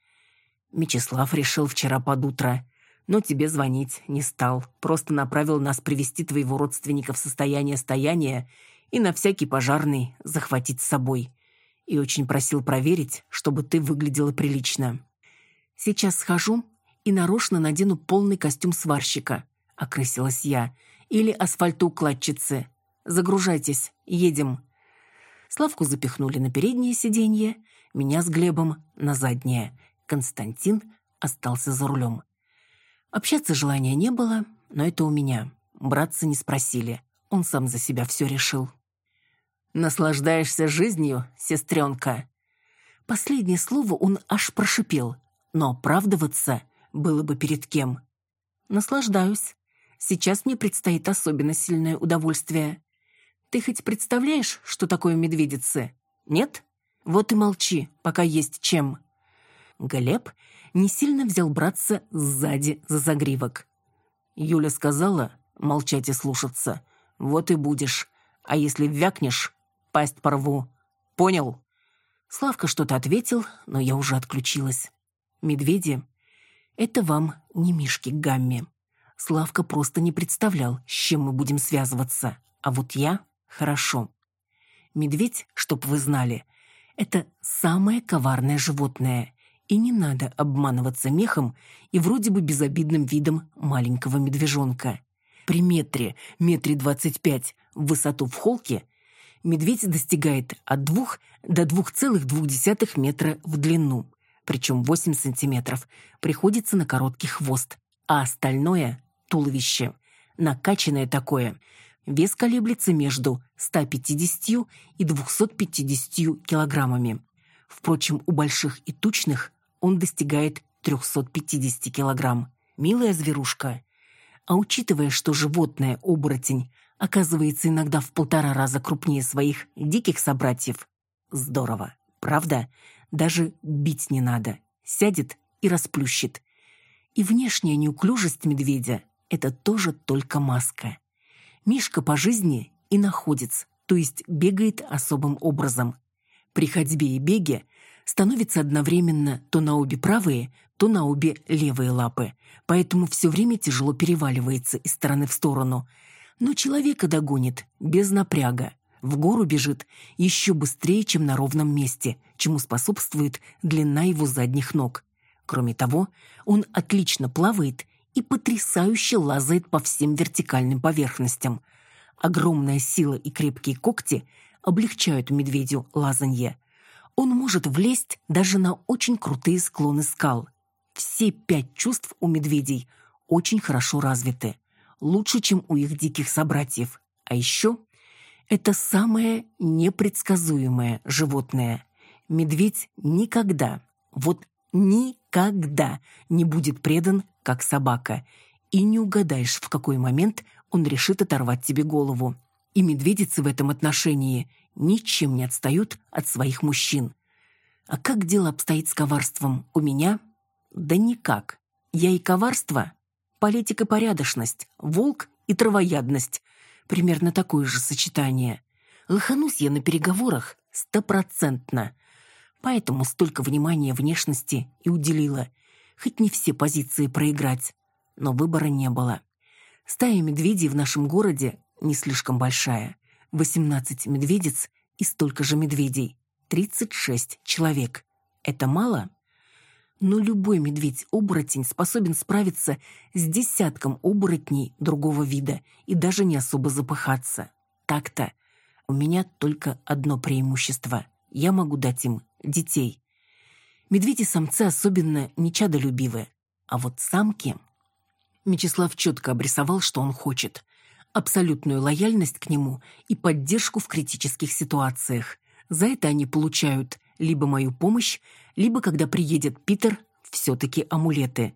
Мечислав решил вчера под утро, но тебе звонить не стал. Просто направил нас привести твоего родственника в состояние стояния и на всякий пожарный захватить с собой. И очень просил проверить, чтобы ты выглядела прилично. Сейчас схожу и нарочно надену полный костюм сварщика, окрысилась я, или асфальтоукладчицы. Загружайтесь, едем. Славку запихнули на переднее сиденье, меня с Глебом на заднее. Константин остался за рулем. Общаться желания не было, но это у меня. Братца не спросили. Он сам за себя все решил. «Наслаждаешься жизнью, сестренка?» Последнее слово он аж прошипел, но оправдываться было бы перед кем. «Наслаждаюсь. Сейчас мне предстоит особенно сильное удовольствие. Ты хоть представляешь, что такое медведицы? Нет? Вот и молчи, пока есть чем». Глеб не сильно взял братца сзади за загривок. Юля сказала молчать и слушаться. Вот и будешь. А если вякнешь, пасть порву. Понял? Славка что-то ответил, но я уже отключилась. Медведи — это вам не мишки Гамми. Славка просто не представлял, с чем мы будем связываться. А вот я — хорошо. Медведь, чтоб вы знали, это самое коварное животное. И не надо обманываться мехом и вроде бы безобидным видом маленького медвежонка. При метре, метре двадцать пять в высоту в холке медведь достигает от двух до двух целых двух десятых метра в длину, причем восемь сантиметров приходится на короткий хвост, а остальное – туловище. Накачанное такое. Вес колеблется между 150 и 250 килограммами. Впрочем, у больших и тучных он достигает 350 килограмм. Милая зверушка. А учитывая, что животное, оборотень, оказывается иногда в полтора раза крупнее своих диких собратьев, здорово, правда? Даже бить не надо. Сядет и расплющит. И внешняя неуклюжесть медведя – это тоже только маска. Мишка по жизни и находится, то есть бегает особым образом. При ходьбе и беге становится одновременно то на обе правые, то на обе левые лапы, поэтому все время тяжело переваливается из стороны в сторону. Но человека догонит без напряга. В гору бежит еще быстрее, чем на ровном месте, чему способствует длина его задних ног. Кроме того, он отлично плавает и потрясающе лазает по всем вертикальным поверхностям. Огромная сила и крепкие когти облегчают медведю лазанье, он может влезть даже на очень крутые склоны скал. Все пять чувств у медведей очень хорошо развиты. Лучше, чем у их диких собратьев. А еще это самое непредсказуемое животное. Медведь никогда, вот никогда не будет предан, как собака. И не угадаешь, в какой момент он решит оторвать тебе голову. И медведицы в этом отношении ничем не отстают от своих мужчин. А как дело обстоит с коварством у меня? Да никак. Я и коварство, политик и порядочность, волк и травоядность. Примерно такое же сочетание. Лоханусь я на переговорах стопроцентно. Поэтому столько внимания внешности и уделила. Хоть не все позиции проиграть. но выбора не было. Стая медведей в нашем городе не слишком большая. 18 медведиц и столько же медведей. 36 человек. Это мало? Но любой медведь-оборотень способен справиться с десятком оборотней другого вида и даже не особо запыхаться. Так-то. У меня только одно преимущество. Я могу дать им детей. Медведи-самцы особенно нечадолюбивы. А вот самки... Мечислав четко обрисовал, что он хочет. Абсолютную лояльность к нему и поддержку в критических ситуациях. За это они получают либо мою помощь, либо, когда приедет Питер, все-таки амулеты.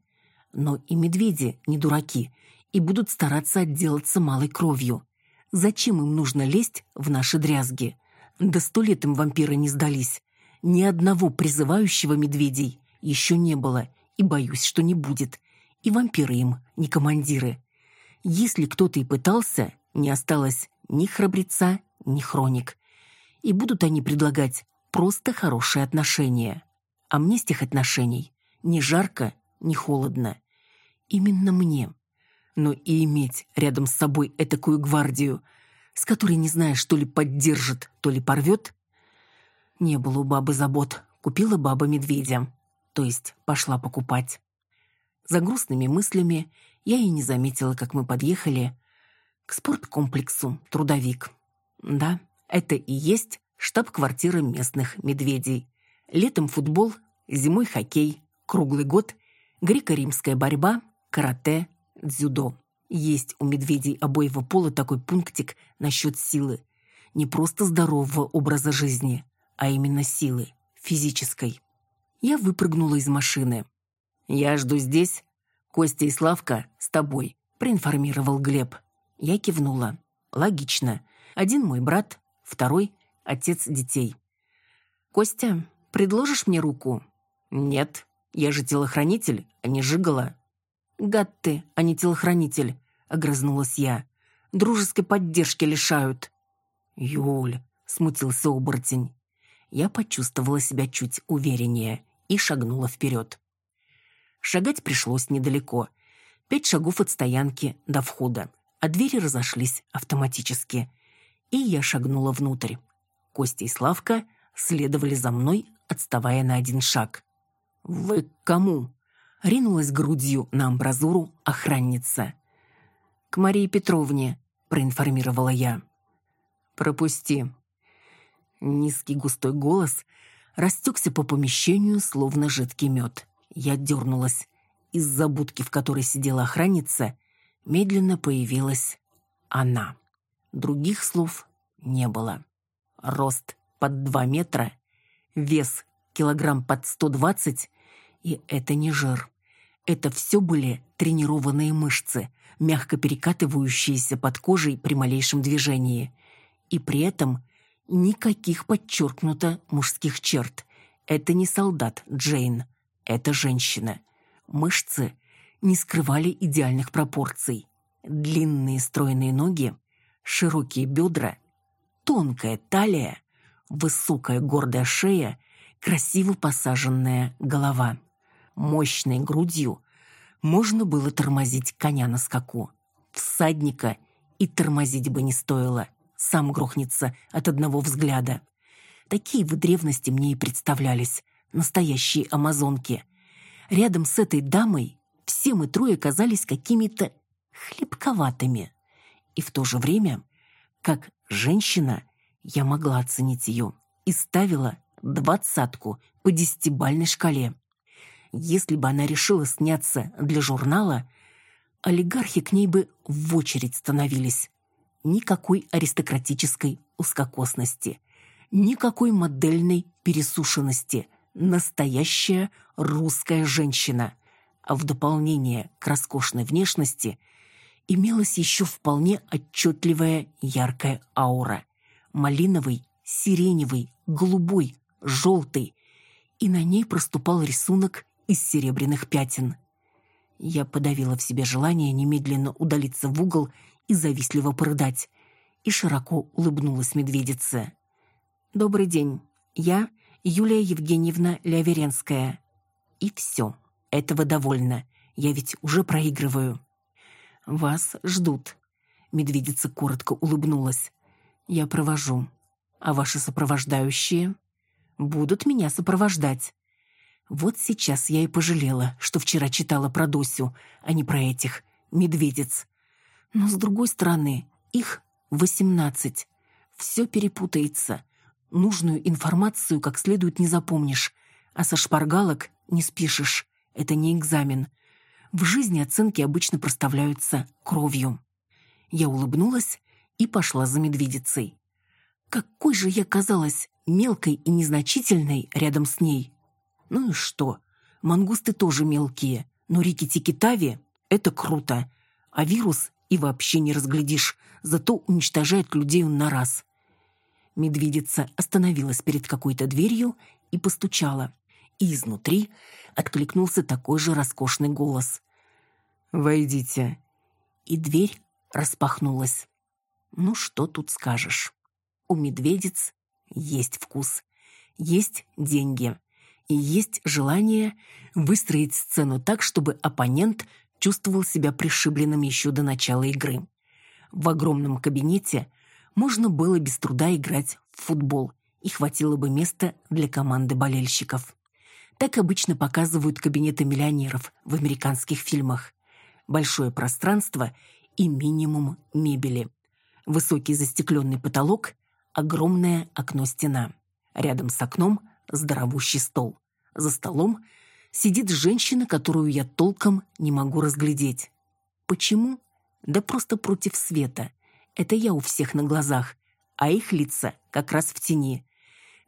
Но и медведи не дураки и будут стараться отделаться малой кровью. Зачем им нужно лезть в наши дрязги? Да сто лет им вампиры не сдались. Ни одного призывающего медведей еще не было, и боюсь, что не будет. И вампиры им не командиры. Если кто-то и пытался, не осталось ни храбреца, ни хроник. И будут они предлагать просто хорошие отношения. А мне с тех отношений ни жарко, ни холодно. Именно мне. Но и иметь рядом с собой этакую гвардию, с которой не знаешь, то ли поддержит, то ли порвет, не было у бабы забот. Купила баба медведя. То есть пошла покупать. За грустными мыслями я и не заметила, как мы подъехали к спорткомплексу «Трудовик». Да, это и есть штаб-квартира местных медведей. Летом футбол, зимой хоккей, круглый год греко-римская борьба, карате, дзюдо. Есть у медведей обоего пола такой пунктик насчет силы. Не просто здорового образа жизни, а именно силы, физической. Я выпрыгнула из машины. «Я жду здесь. Костя и Славка с тобой», — проинформировал Глеб. Я кивнула. «Логично. Один мой брат, второй — отец детей». «Костя, предложишь мне руку?» «Нет. Я же телохранитель, а не жигала». «Гад ты, а не телохранитель», — огрызнулась я. «Дружеской поддержки лишают». «Юль», — смутился оборотень я почувствовала себя чуть увереннее и шагнула вперед. Шагать пришлось недалеко. Пять шагов от стоянки до входа, а двери разошлись автоматически. И я шагнула внутрь. Костя и Славка следовали за мной, отставая на один шаг. «Вы к кому?» — ринулась грудью на амбразуру охранница. «К Марии Петровне», — проинформировала я. «Пропусти», Низкий густой голос растекся по помещению, словно жидкий мед. Я дернулась. Из-за будки, в которой сидела охранница, медленно появилась она. Других слов не было. Рост под два метра, вес килограмм под сто двадцать, и это не жир. Это все были тренированные мышцы, мягко перекатывающиеся под кожей при малейшем движении. И при этом Никаких подчеркнуто мужских черт. Это не солдат Джейн. Это женщина. Мышцы не скрывали идеальных пропорций. Длинные стройные ноги, широкие бедра, тонкая талия, высокая гордая шея, красиво посаженная голова. Мощной грудью можно было тормозить коня на скаку. Всадника и тормозить бы не стоило сам грохнется от одного взгляда. Такие в древности мне и представлялись, настоящие амазонки. Рядом с этой дамой все мы трое казались какими-то хлебковатыми. И в то же время, как женщина, я могла оценить ее и ставила двадцатку по десятибальной шкале. Если бы она решила сняться для журнала, олигархи к ней бы в очередь становились никакой аристократической узкокосности, никакой модельной пересушенности. Настоящая русская женщина. А в дополнение к роскошной внешности имелась еще вполне отчетливая яркая аура. Малиновый, сиреневый, голубой, желтый. И на ней проступал рисунок из серебряных пятен. Я подавила в себе желание немедленно удалиться в угол и завистливо порыдать. И широко улыбнулась медведица. «Добрый день. Я Юлия Евгеньевна Ляверенская». И все. Этого довольно. Я ведь уже проигрываю. Вас ждут. Медведица коротко улыбнулась. Я провожу. А ваши сопровождающие будут меня сопровождать. Вот сейчас я и пожалела, что вчера читала про Досю, а не про этих медведец. Но с другой стороны, их восемнадцать. Все перепутается. Нужную информацию как следует не запомнишь, а со шпаргалок не спишешь. Это не экзамен. В жизни оценки обычно проставляются кровью. Я улыбнулась и пошла за медведицей. Какой же я казалась мелкой и незначительной рядом с ней. Ну и что? Мангусты тоже мелкие, но рики-тики-тави — это круто. А вирус и вообще не разглядишь, зато уничтожает людей он на раз. Медведица остановилась перед какой-то дверью и постучала. И изнутри откликнулся такой же роскошный голос. «Войдите». И дверь распахнулась. Ну, что тут скажешь? У медведиц есть вкус, есть деньги и есть желание выстроить сцену так, чтобы оппонент чувствовал себя пришибленным еще до начала игры. В огромном кабинете можно было без труда играть в футбол, и хватило бы места для команды болельщиков. Так обычно показывают кабинеты миллионеров в американских фильмах. Большое пространство и минимум мебели. Высокий застекленный потолок, огромное окно-стена. Рядом с окном здоровущий стол. За столом сидит женщина, которую я толком не могу разглядеть. Почему? Да просто против света. Это я у всех на глазах, а их лица как раз в тени.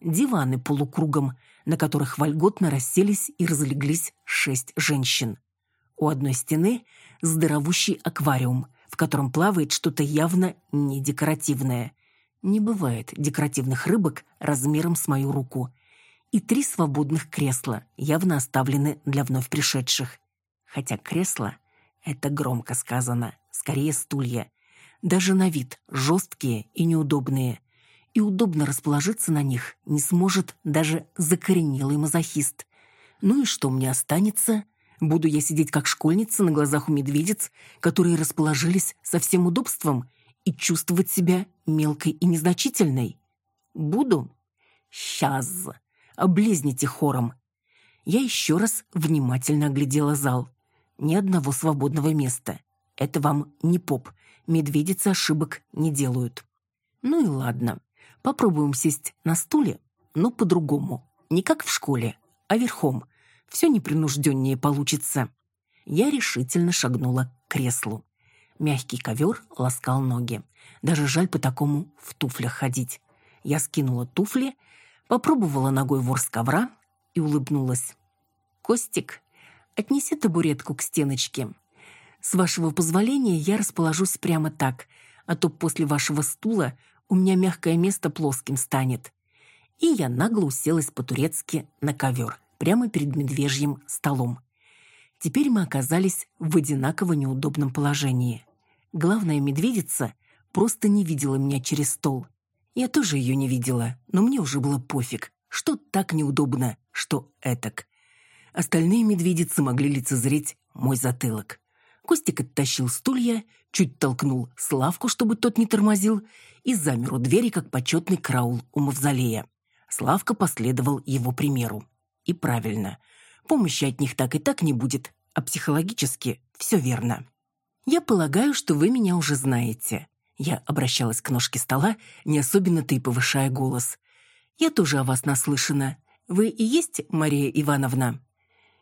Диваны полукругом, на которых вольготно расселись и разлеглись шесть женщин. У одной стены здоровущий аквариум, в котором плавает что-то явно не декоративное. Не бывает декоративных рыбок размером с мою руку. И три свободных кресла явно оставлены для вновь пришедших. Хотя кресла — это громко сказано, скорее стулья. Даже на вид жесткие и неудобные. И удобно расположиться на них не сможет даже закоренелый мазохист. Ну и что мне останется? Буду я сидеть как школьница на глазах у медведец, которые расположились со всем удобством — и чувствовать себя мелкой и незначительной? Буду? Сейчас. Облизните хором. Я еще раз внимательно оглядела зал. Ни одного свободного места. Это вам не поп. Медведицы ошибок не делают. Ну и ладно. Попробуем сесть на стуле, но по-другому. Не как в школе, а верхом. Все непринужденнее получится. Я решительно шагнула к креслу. Мягкий ковер ласкал ноги. Даже жаль по такому в туфлях ходить. Я скинула туфли, попробовала ногой ворс ковра и улыбнулась. «Костик, отнеси табуретку к стеночке. С вашего позволения я расположусь прямо так, а то после вашего стула у меня мягкое место плоским станет». И я нагло уселась по-турецки на ковер, прямо перед медвежьим столом. Теперь мы оказались в одинаково неудобном положении. Главная медведица просто не видела меня через стол. Я тоже ее не видела, но мне уже было пофиг, что так неудобно, что этак. Остальные медведицы могли лицезреть мой затылок. Костик оттащил стулья, чуть толкнул Славку, чтобы тот не тормозил, и замер у двери, как почетный краул у мавзолея. Славка последовал его примеру. И правильно. Помощи от них так и так не будет, а психологически все верно. «Я полагаю, что вы меня уже знаете». Я обращалась к ножке стола, не особенно-то и повышая голос. «Я тоже о вас наслышана. Вы и есть Мария Ивановна?»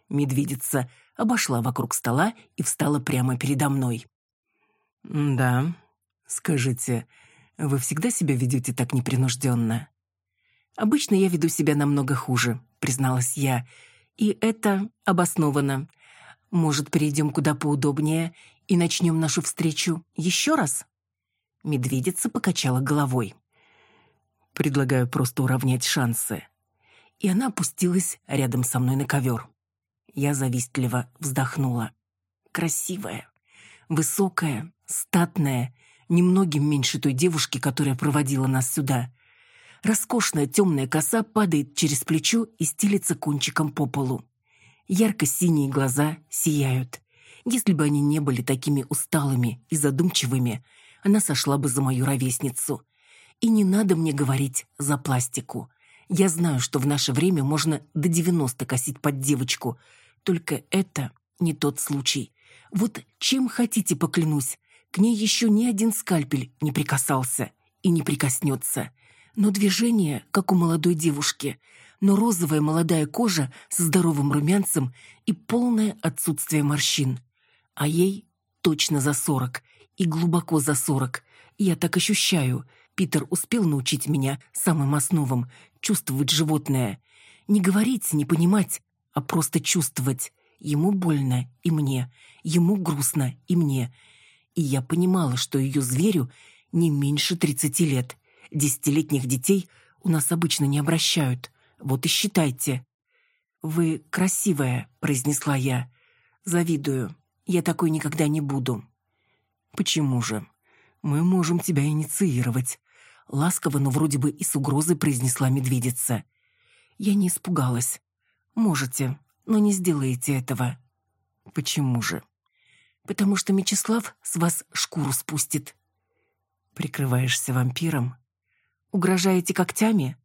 Медведица обошла вокруг стола и встала прямо передо мной. «Да. Скажите, вы всегда себя ведете так непринужденно?» «Обычно я веду себя намного хуже», — призналась я. «И это обосновано. Может, перейдем куда поудобнее и начнем нашу встречу еще раз?» Медведица покачала головой. «Предлагаю просто уравнять шансы». И она опустилась рядом со мной на ковер. Я завистливо вздохнула. Красивая, высокая, статная, немногим меньше той девушки, которая проводила нас сюда. Роскошная темная коса падает через плечо и стелится кончиком по полу. Ярко-синие глаза сияют Если бы они не были такими усталыми и задумчивыми, она сошла бы за мою ровесницу. И не надо мне говорить за пластику. Я знаю, что в наше время можно до 90 косить под девочку. Только это не тот случай. Вот чем хотите, поклянусь. К ней еще ни один скальпель не прикасался и не прикоснется. Но движение, как у молодой девушки, но розовая молодая кожа с здоровым румянцем и полное отсутствие морщин. А ей точно за сорок и глубоко за сорок. Я так ощущаю. Питер успел научить меня самым основам чувствовать животное. Не говорить, не понимать, а просто чувствовать. Ему больно и мне, ему грустно и мне. И я понимала, что ее зверю не меньше тридцати лет. Десятилетних детей у нас обычно не обращают. Вот и считайте. «Вы красивая», — произнесла я. «Завидую. Я такой никогда не буду». «Почему же? Мы можем тебя инициировать», — ласково, но вроде бы и с угрозой произнесла медведица. Я не испугалась. «Можете, но не сделаете этого». «Почему же?» «Потому что Мечислав с вас шкуру спустит». «Прикрываешься вампиром?» «Угрожаете когтями?»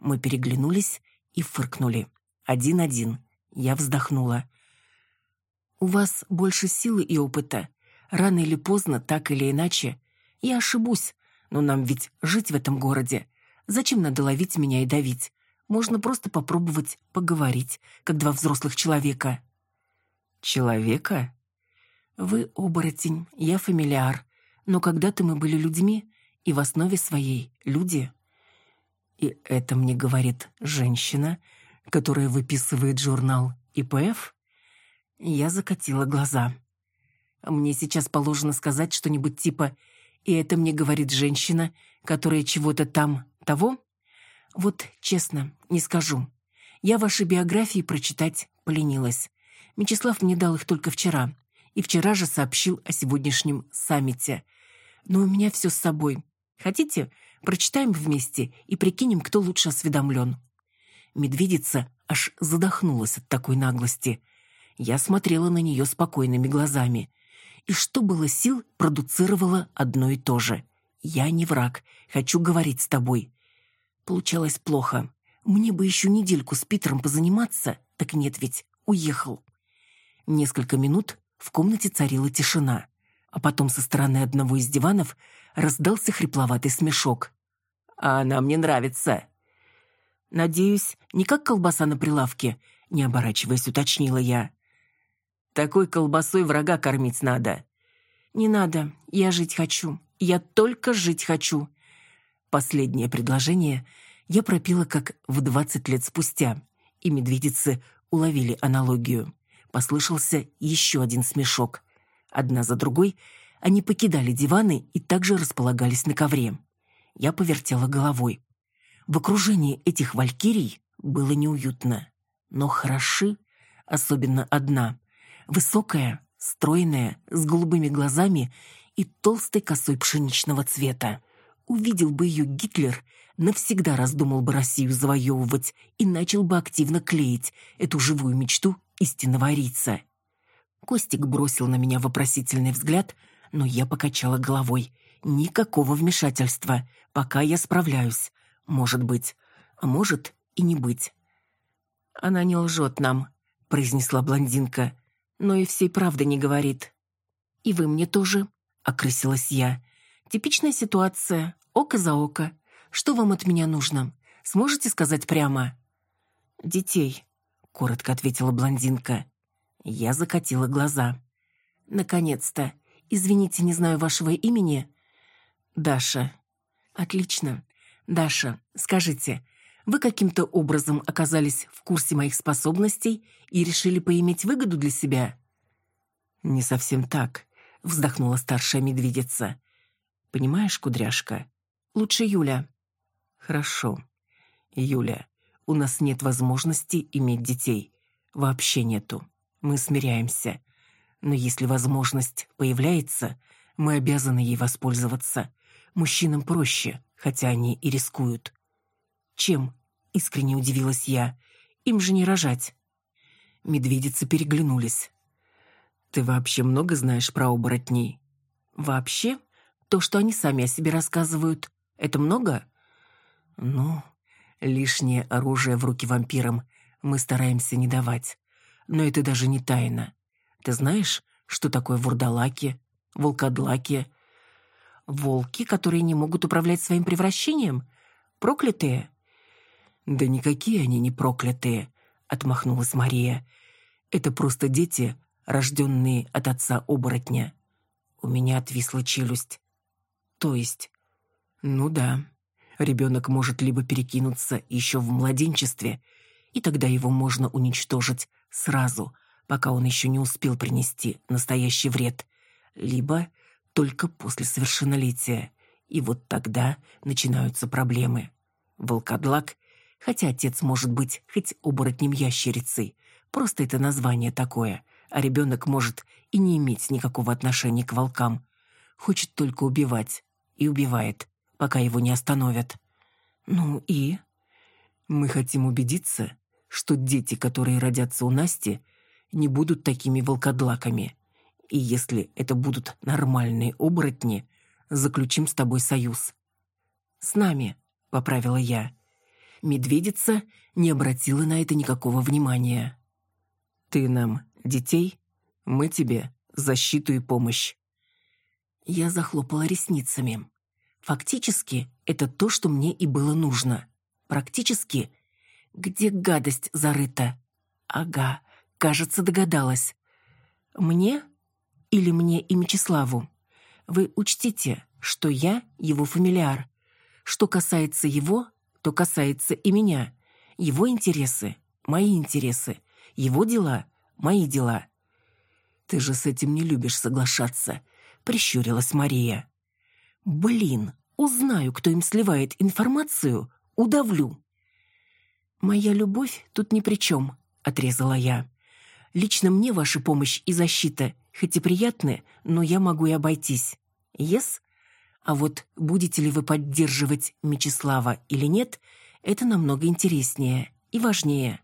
Мы переглянулись и фыркнули. Один-один. Я вздохнула. «У вас больше силы и опыта. Рано или поздно, так или иначе. Я ошибусь, но нам ведь жить в этом городе. Зачем надо ловить меня и давить? Можно просто попробовать поговорить, как два взрослых человека». «Человека?» «Вы оборотень, я фамилиар. Но когда-то мы были людьми, и в основе своей люди». И это мне говорит женщина, которая выписывает журнал ИПФ? Я закатила глаза. Мне сейчас положено сказать что-нибудь типа «И это мне говорит женщина, которая чего-то там, того?» Вот честно, не скажу. Я ваши биографии прочитать поленилась. Мечислав мне дал их только вчера. И вчера же сообщил о сегодняшнем саммите. Но у меня все с собой. Хотите, Прочитаем вместе и прикинем, кто лучше осведомлен». Медведица аж задохнулась от такой наглости. Я смотрела на нее спокойными глазами. И что было сил, продуцировала одно и то же. «Я не враг, хочу говорить с тобой». Получалось плохо. Мне бы еще недельку с Питером позаниматься, так нет ведь, уехал. Несколько минут в комнате царила тишина, а потом со стороны одного из диванов раздался хрипловатый смешок. «А она мне нравится». «Надеюсь, не как колбаса на прилавке», — не оборачиваясь, уточнила я. «Такой колбасой врага кормить надо». «Не надо, я жить хочу. Я только жить хочу». Последнее предложение я пропила как в двадцать лет спустя, и медведицы уловили аналогию. Послышался еще один смешок. Одна за другой — они покидали диваны и также располагались на ковре. Я повертела головой. В окружении этих валькирий было неуютно, но хороши, особенно одна, высокая, стройная, с голубыми глазами и толстой косой пшеничного цвета. Увидел бы ее Гитлер, навсегда раздумал бы Россию завоевывать и начал бы активно клеить эту живую мечту истинного арийца. Костик бросил на меня вопросительный взгляд, но я покачала головой. Никакого вмешательства, пока я справляюсь. Может быть, а может и не быть. Она не лжет нам, произнесла блондинка, но и всей правды не говорит. И вы мне тоже, окрысилась я. Типичная ситуация, око за око. Что вам от меня нужно? Сможете сказать прямо? Детей, коротко ответила блондинка. Я закатила глаза. Наконец-то Извините, не знаю вашего имени. Даша. Отлично. Даша, скажите, вы каким-то образом оказались в курсе моих способностей и решили поиметь выгоду для себя? Не совсем так, вздохнула старшая медведица. Понимаешь, кудряшка? Лучше Юля. Хорошо. Юля, у нас нет возможности иметь детей. Вообще нету. Мы смиряемся. Но если возможность появляется, мы обязаны ей воспользоваться. Мужчинам проще, хотя они и рискуют. Чем? Искренне удивилась я. Им же не рожать. Медведицы переглянулись. Ты вообще много знаешь про оборотней? Вообще? То, что они сами о себе рассказывают, это много? Ну, лишнее оружие в руки вампирам мы стараемся не давать. Но это даже не тайна. Ты знаешь, что такое вурдалаки, волкодлаки? Волки, которые не могут управлять своим превращением? Проклятые? Да никакие они не проклятые, отмахнулась Мария. Это просто дети, рожденные от отца-оборотня. У меня отвисла челюсть. То есть? Ну да. Ребенок может либо перекинуться еще в младенчестве, и тогда его можно уничтожить сразу, пока он еще не успел принести настоящий вред, либо только после совершеннолетия, и вот тогда начинаются проблемы. Волкодлак, хотя отец может быть хоть оборотнем ящерицы, просто это название такое, а ребенок может и не иметь никакого отношения к волкам, хочет только убивать, и убивает, пока его не остановят. Ну и? Мы хотим убедиться, что дети, которые родятся у Насти, не будут такими волкодлаками. И если это будут нормальные оборотни, заключим с тобой союз. С нами, поправила я. Медведица не обратила на это никакого внимания. Ты нам детей, мы тебе защиту и помощь. Я захлопала ресницами. Фактически, это то, что мне и было нужно. Практически, где гадость зарыта? Ага, кажется, догадалась. Мне или мне и Мечиславу? Вы учтите, что я его фамилиар. Что касается его, то касается и меня. Его интересы – мои интересы. Его дела – мои дела. Ты же с этим не любишь соглашаться – прищурилась Мария. Блин, узнаю, кто им сливает информацию, удавлю. Моя любовь тут ни при чем, отрезала я. Лично мне ваша помощь и защита, хоть и приятны, но я могу и обойтись. Yes? А вот будете ли вы поддерживать Мечислава или нет, это намного интереснее и важнее.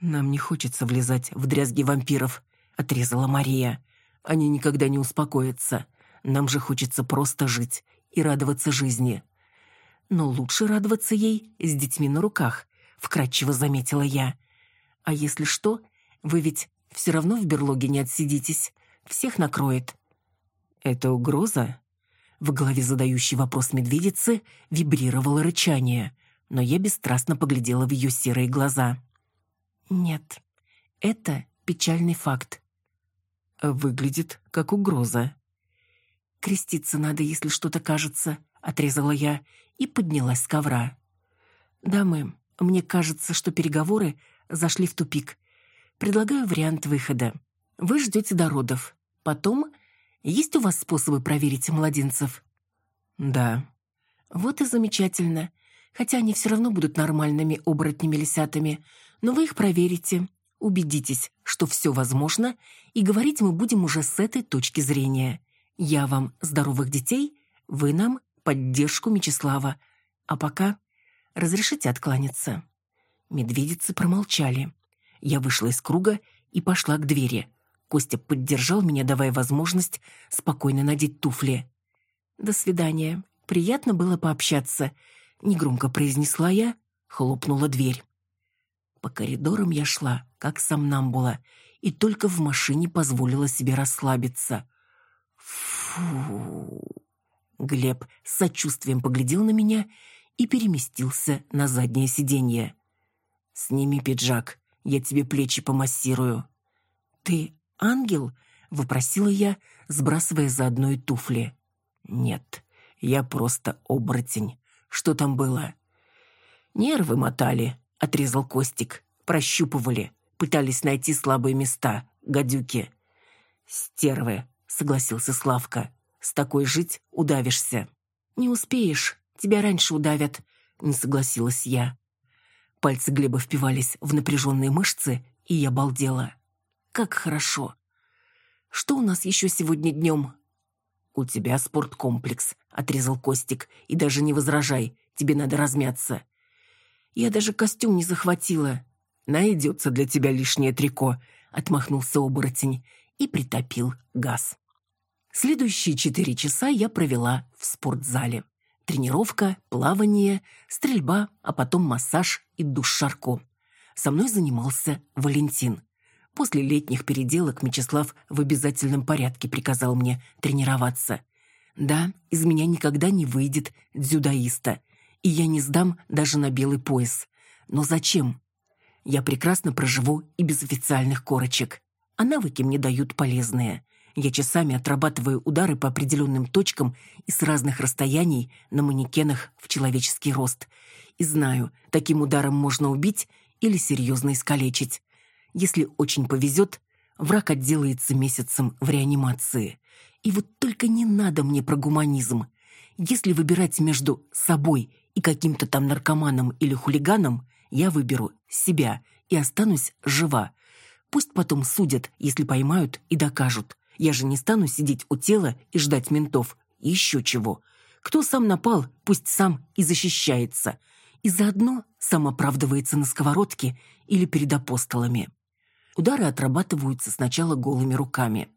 Нам не хочется влезать в дрязги вампиров, отрезала Мария. Они никогда не успокоятся. Нам же хочется просто жить и радоваться жизни. Но лучше радоваться ей с детьми на руках, вкратчиво заметила я. А если что, вы ведь все равно в берлоге не отсидитесь. Всех накроет. Это угроза? В голове задающий вопрос медведицы вибрировало рычание, но я бесстрастно поглядела в ее серые глаза. Нет, это печальный факт. Выглядит как угроза. Креститься надо, если что-то кажется, отрезала я и поднялась с ковра. Дамы, мне кажется, что переговоры зашли в тупик. Предлагаю вариант выхода. Вы ждете до родов. Потом есть у вас способы проверить младенцев? Да. Вот и замечательно. Хотя они все равно будут нормальными оборотнями-лисятами, но вы их проверите Убедитесь, что все возможно, и говорить мы будем уже с этой точки зрения. Я вам здоровых детей, вы нам поддержку Мечислава. А пока разрешите откланяться». Медведицы промолчали. Я вышла из круга и пошла к двери. Костя поддержал меня, давая возможность спокойно надеть туфли. «До свидания. Приятно было пообщаться», — негромко произнесла я, хлопнула дверь. По коридорам я шла, как сомнамбула, и только в машине позволила себе расслабиться. Фу. Глеб с сочувствием поглядел на меня и переместился на заднее сиденье. «Сними пиджак, я тебе плечи помассирую». «Ты ангел?» — вопросила я, сбрасывая заодно и туфли. «Нет, я просто оборотень. Что там было?» «Нервы мотали», — отрезал Костик. «Прощупывали, пытались найти слабые места, гадюки». «Стервы», — согласился Славка. «С такой жить удавишься». «Не успеешь, тебя раньше удавят», — не согласилась я. Пальцы Глеба впивались в напряженные мышцы, и я балдела. «Как хорошо!» «Что у нас еще сегодня днем?» «У тебя спорткомплекс», — отрезал Костик. «И даже не возражай, тебе надо размяться. Я даже костюм не захватила. Найдется для тебя лишнее трико, отмахнулся оборотень. и притопил газ. Следующие четыре часа я провела в спортзале. Тренировка, плавание, стрельба, а потом массаж и душ Шарко. Со мной занимался Валентин. После летних переделок Мечислав в обязательном порядке приказал мне тренироваться. Да, из меня никогда не выйдет дзюдоиста, и я не сдам даже на белый пояс. Но зачем? Я прекрасно проживу и без официальных корочек. А навыки мне дают полезные. Я часами отрабатываю удары по определенным точкам и с разных расстояний на манекенах в человеческий рост. И знаю, таким ударом можно убить или серьезно искалечить. Если очень повезет, враг отделается месяцем в реанимации. И вот только не надо мне про гуманизм. Если выбирать между собой и каким-то там наркоманом или хулиганом, я выберу себя и останусь жива. Пусть потом судят, если поймают и докажут. Я же не стану сидеть у тела и ждать ментов. Еще чего. Кто сам напал, пусть сам и защищается. И заодно сам оправдывается на сковородке или перед апостолами. Удары отрабатываются сначала голыми руками.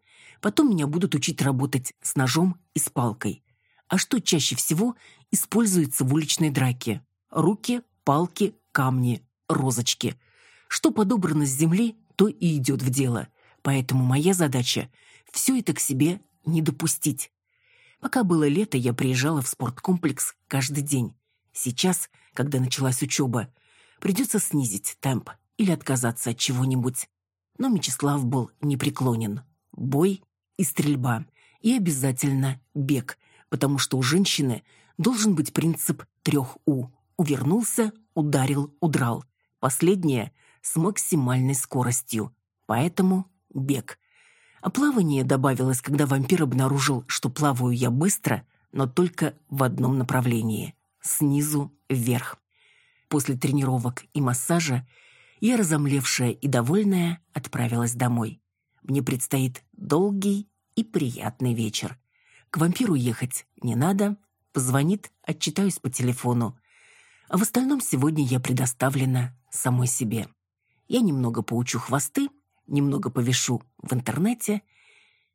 Потом меня будут учить работать с ножом и с палкой. А что чаще всего используется в уличной драке? Руки, палки, камни, розочки. Что подобрано с земли, то и идет в дело. Поэтому моя задача все это к себе не допустить. Пока было лето, я приезжала в спорткомплекс каждый день. Сейчас, когда началась учеба, придется снизить темп или отказаться от чего-нибудь. Но Мечислав был непреклонен. Бой и стрельба. И обязательно бег, потому что у женщины должен быть принцип трех «у». Увернулся, ударил, удрал. Последнее с максимальной скоростью. Поэтому бег. А плавание добавилось, когда вампир обнаружил, что плаваю я быстро, но только в одном направлении – снизу вверх. После тренировок и массажа я, разомлевшая и довольная, отправилась домой. Мне предстоит долгий и приятный вечер. К вампиру ехать не надо, позвонит, отчитаюсь по телефону. А в остальном сегодня я предоставлена самой себе. Я немного поучу хвосты, немного повешу в интернете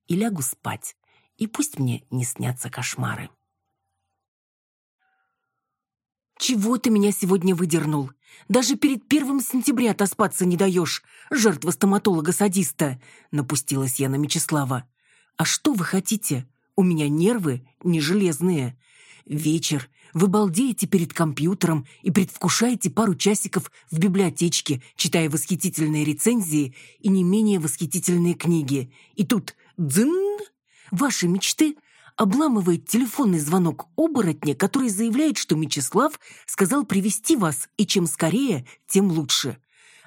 и лягу спать. И пусть мне не снятся кошмары. «Чего ты меня сегодня выдернул? Даже перед первым сентября отоспаться не даешь, жертва стоматолога-садиста!» Напустилась я на Мечислава. «А что вы хотите? У меня нервы не железные. Вечер, вы балдеете перед компьютером и предвкушаете пару часиков в библиотечке, читая восхитительные рецензии и не менее восхитительные книги. И тут дзын! Ваши мечты обламывает телефонный звонок оборотня, который заявляет, что Мечислав сказал привести вас, и чем скорее, тем лучше.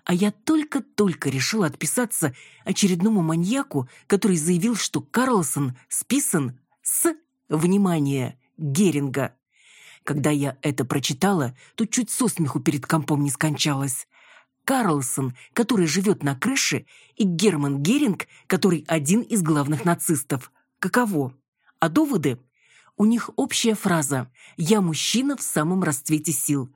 А я только-только решила отписаться очередному маньяку, который заявил, что Карлсон списан с, внимание, Геринга. Когда я это прочитала, то чуть со смеху перед компом не скончалась. Карлсон, который живет на крыше, и Герман Геринг, который один из главных нацистов. Каково? А доводы? У них общая фраза «Я мужчина в самом расцвете сил».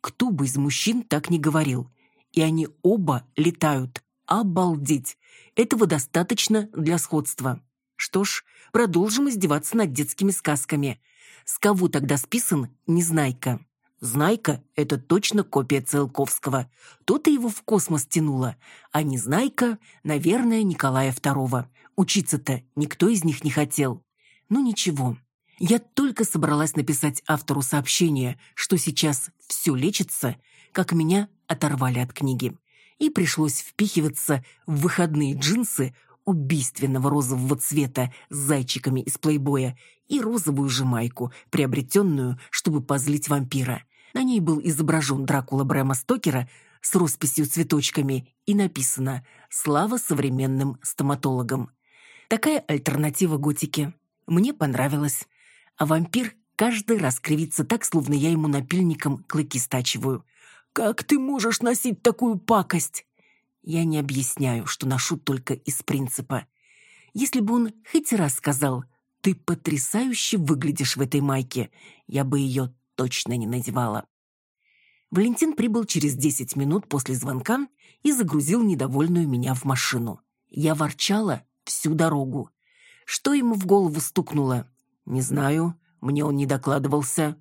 Кто бы из мужчин так не говорил. И они оба летают. Обалдеть! Этого достаточно для сходства. Что ж, продолжим издеваться над детскими сказками – с кого тогда списан Незнайка? Знайка — это точно копия Циолковского. То-то его в космос тянуло. А Незнайка, наверное, Николая II. Учиться-то никто из них не хотел. Ну ничего. Я только собралась написать автору сообщение, что сейчас все лечится, как меня оторвали от книги. И пришлось впихиваться в выходные джинсы убийственного розового цвета с зайчиками из плейбоя и розовую же майку, приобретенную, чтобы позлить вампира. На ней был изображен Дракула Брэма Стокера с росписью цветочками и написано «Слава современным стоматологам». Такая альтернатива готике. Мне понравилось. А вампир каждый раз кривится так, словно я ему напильником клыки стачиваю. «Как ты можешь носить такую пакость?» Я не объясняю, что ношу только из принципа. Если бы он хоть раз сказал «Ты потрясающе выглядишь в этой майке», я бы ее точно не надевала. Валентин прибыл через 10 минут после звонка и загрузил недовольную меня в машину. Я ворчала, всю дорогу. Что ему в голову стукнуло? Не знаю, мне он не докладывался.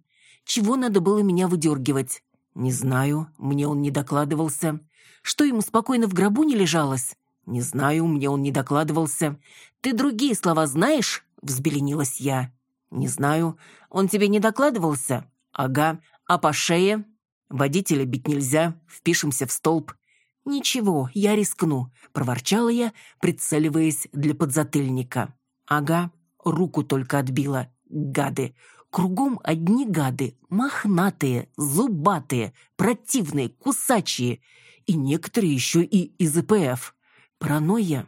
Чего надо было меня выдергивать? Не знаю, мне он не докладывался. Что ему спокойно в гробу не лежалось? Не знаю, мне он не докладывался. Ты другие слова знаешь? Взбеленилась я. Не знаю. Он тебе не докладывался? Ага. А по шее? Водителя бить нельзя. Впишемся в столб. «Ничего, я рискну», — проворчала я, прицеливаясь для подзатыльника. «Ага, руку только отбила. Гады. Кругом одни гады. Мохнатые, зубатые, противные, кусачие. И некоторые еще и из ИПФ. Паранойя.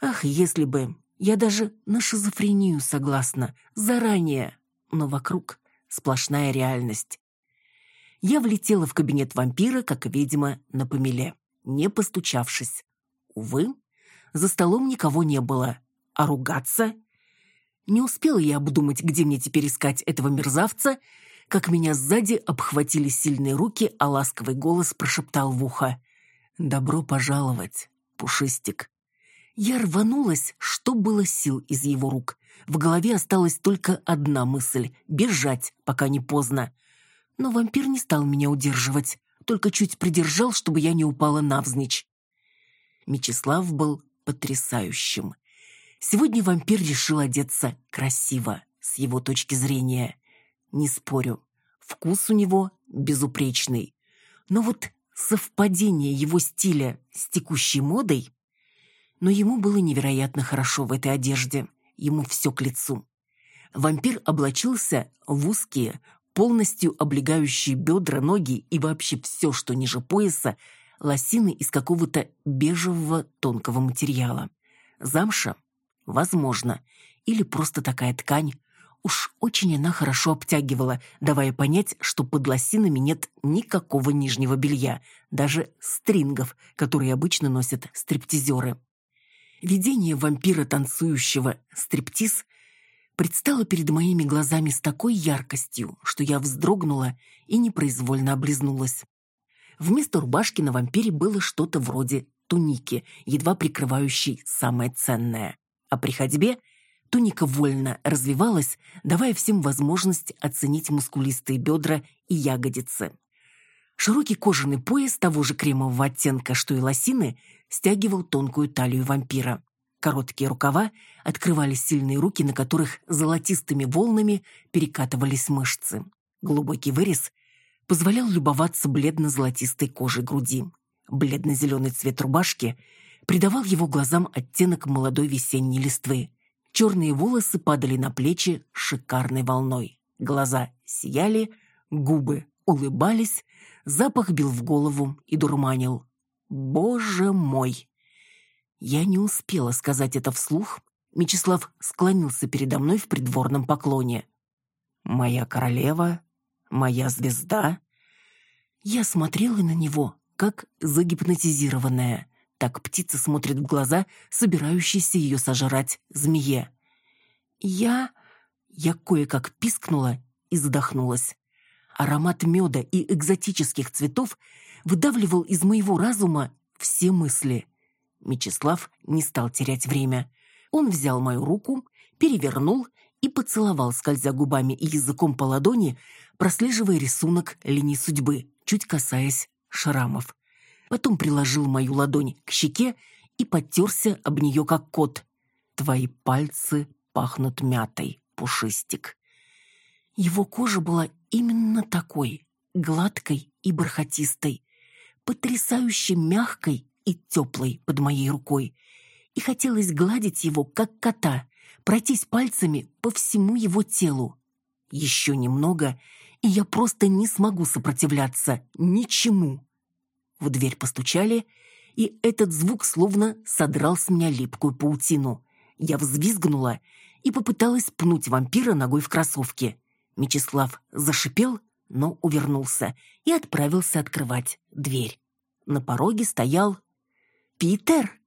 Ах, если бы. Я даже на шизофрению согласна. Заранее. Но вокруг сплошная реальность. Я влетела в кабинет вампира, как видимо, на помеле, не постучавшись. Увы, за столом никого не было. А ругаться? Не успела я обдумать, где мне теперь искать этого мерзавца, как меня сзади обхватили сильные руки, а ласковый голос прошептал в ухо. «Добро пожаловать, Пушистик». Я рванулась, что было сил из его рук. В голове осталась только одна мысль — бежать, пока не поздно. Но вампир не стал меня удерживать, только чуть придержал, чтобы я не упала навзничь. Мечислав был потрясающим. Сегодня вампир решил одеться красиво, с его точки зрения. Не спорю, вкус у него безупречный. Но вот совпадение его стиля с текущей модой... Но ему было невероятно хорошо в этой одежде. Ему все к лицу. Вампир облачился в узкие, полностью облегающие бедра, ноги и вообще все, что ниже пояса, лосины из какого-то бежевого тонкого материала. Замша Возможно. Или просто такая ткань. Уж очень она хорошо обтягивала, давая понять, что под лосинами нет никакого нижнего белья, даже стрингов, которые обычно носят стриптизеры. Видение вампира, танцующего стриптиз, предстало перед моими глазами с такой яркостью, что я вздрогнула и непроизвольно облизнулась. Вместо рубашки на вампире было что-то вроде туники, едва прикрывающей самое ценное а при ходьбе туника вольно развивалась, давая всем возможность оценить мускулистые бедра и ягодицы. Широкий кожаный пояс того же кремового оттенка, что и лосины, стягивал тонкую талию вампира. Короткие рукава открывали сильные руки, на которых золотистыми волнами перекатывались мышцы. Глубокий вырез позволял любоваться бледно-золотистой кожей груди. Бледно-зеленый цвет рубашки придавал его глазам оттенок молодой весенней листвы. Черные волосы падали на плечи шикарной волной. Глаза сияли, губы улыбались, запах бил в голову и дурманил. «Боже мой!» Я не успела сказать это вслух. Мечислав склонился передо мной в придворном поклоне. «Моя королева, моя звезда». Я смотрела на него, как загипнотизированная. Так птица смотрит в глаза, собирающейся ее сожрать змее. Я... Я кое-как пискнула и задохнулась. Аромат меда и экзотических цветов выдавливал из моего разума все мысли. Мечислав не стал терять время. Он взял мою руку, перевернул и поцеловал, скользя губами и языком по ладони, прослеживая рисунок линий судьбы, чуть касаясь шрамов потом приложил мою ладонь к щеке и подтерся об нее, как кот. «Твои пальцы пахнут мятой, пушистик». Его кожа была именно такой, гладкой и бархатистой, потрясающе мягкой и теплой под моей рукой. И хотелось гладить его, как кота, пройтись пальцами по всему его телу. Еще немного, и я просто не смогу сопротивляться ничему. В дверь постучали, и этот звук словно содрал с меня липкую паутину. Я взвизгнула и попыталась пнуть вампира ногой в кроссовке. Мечислав зашипел, но увернулся и отправился открывать дверь. На пороге стоял Питер.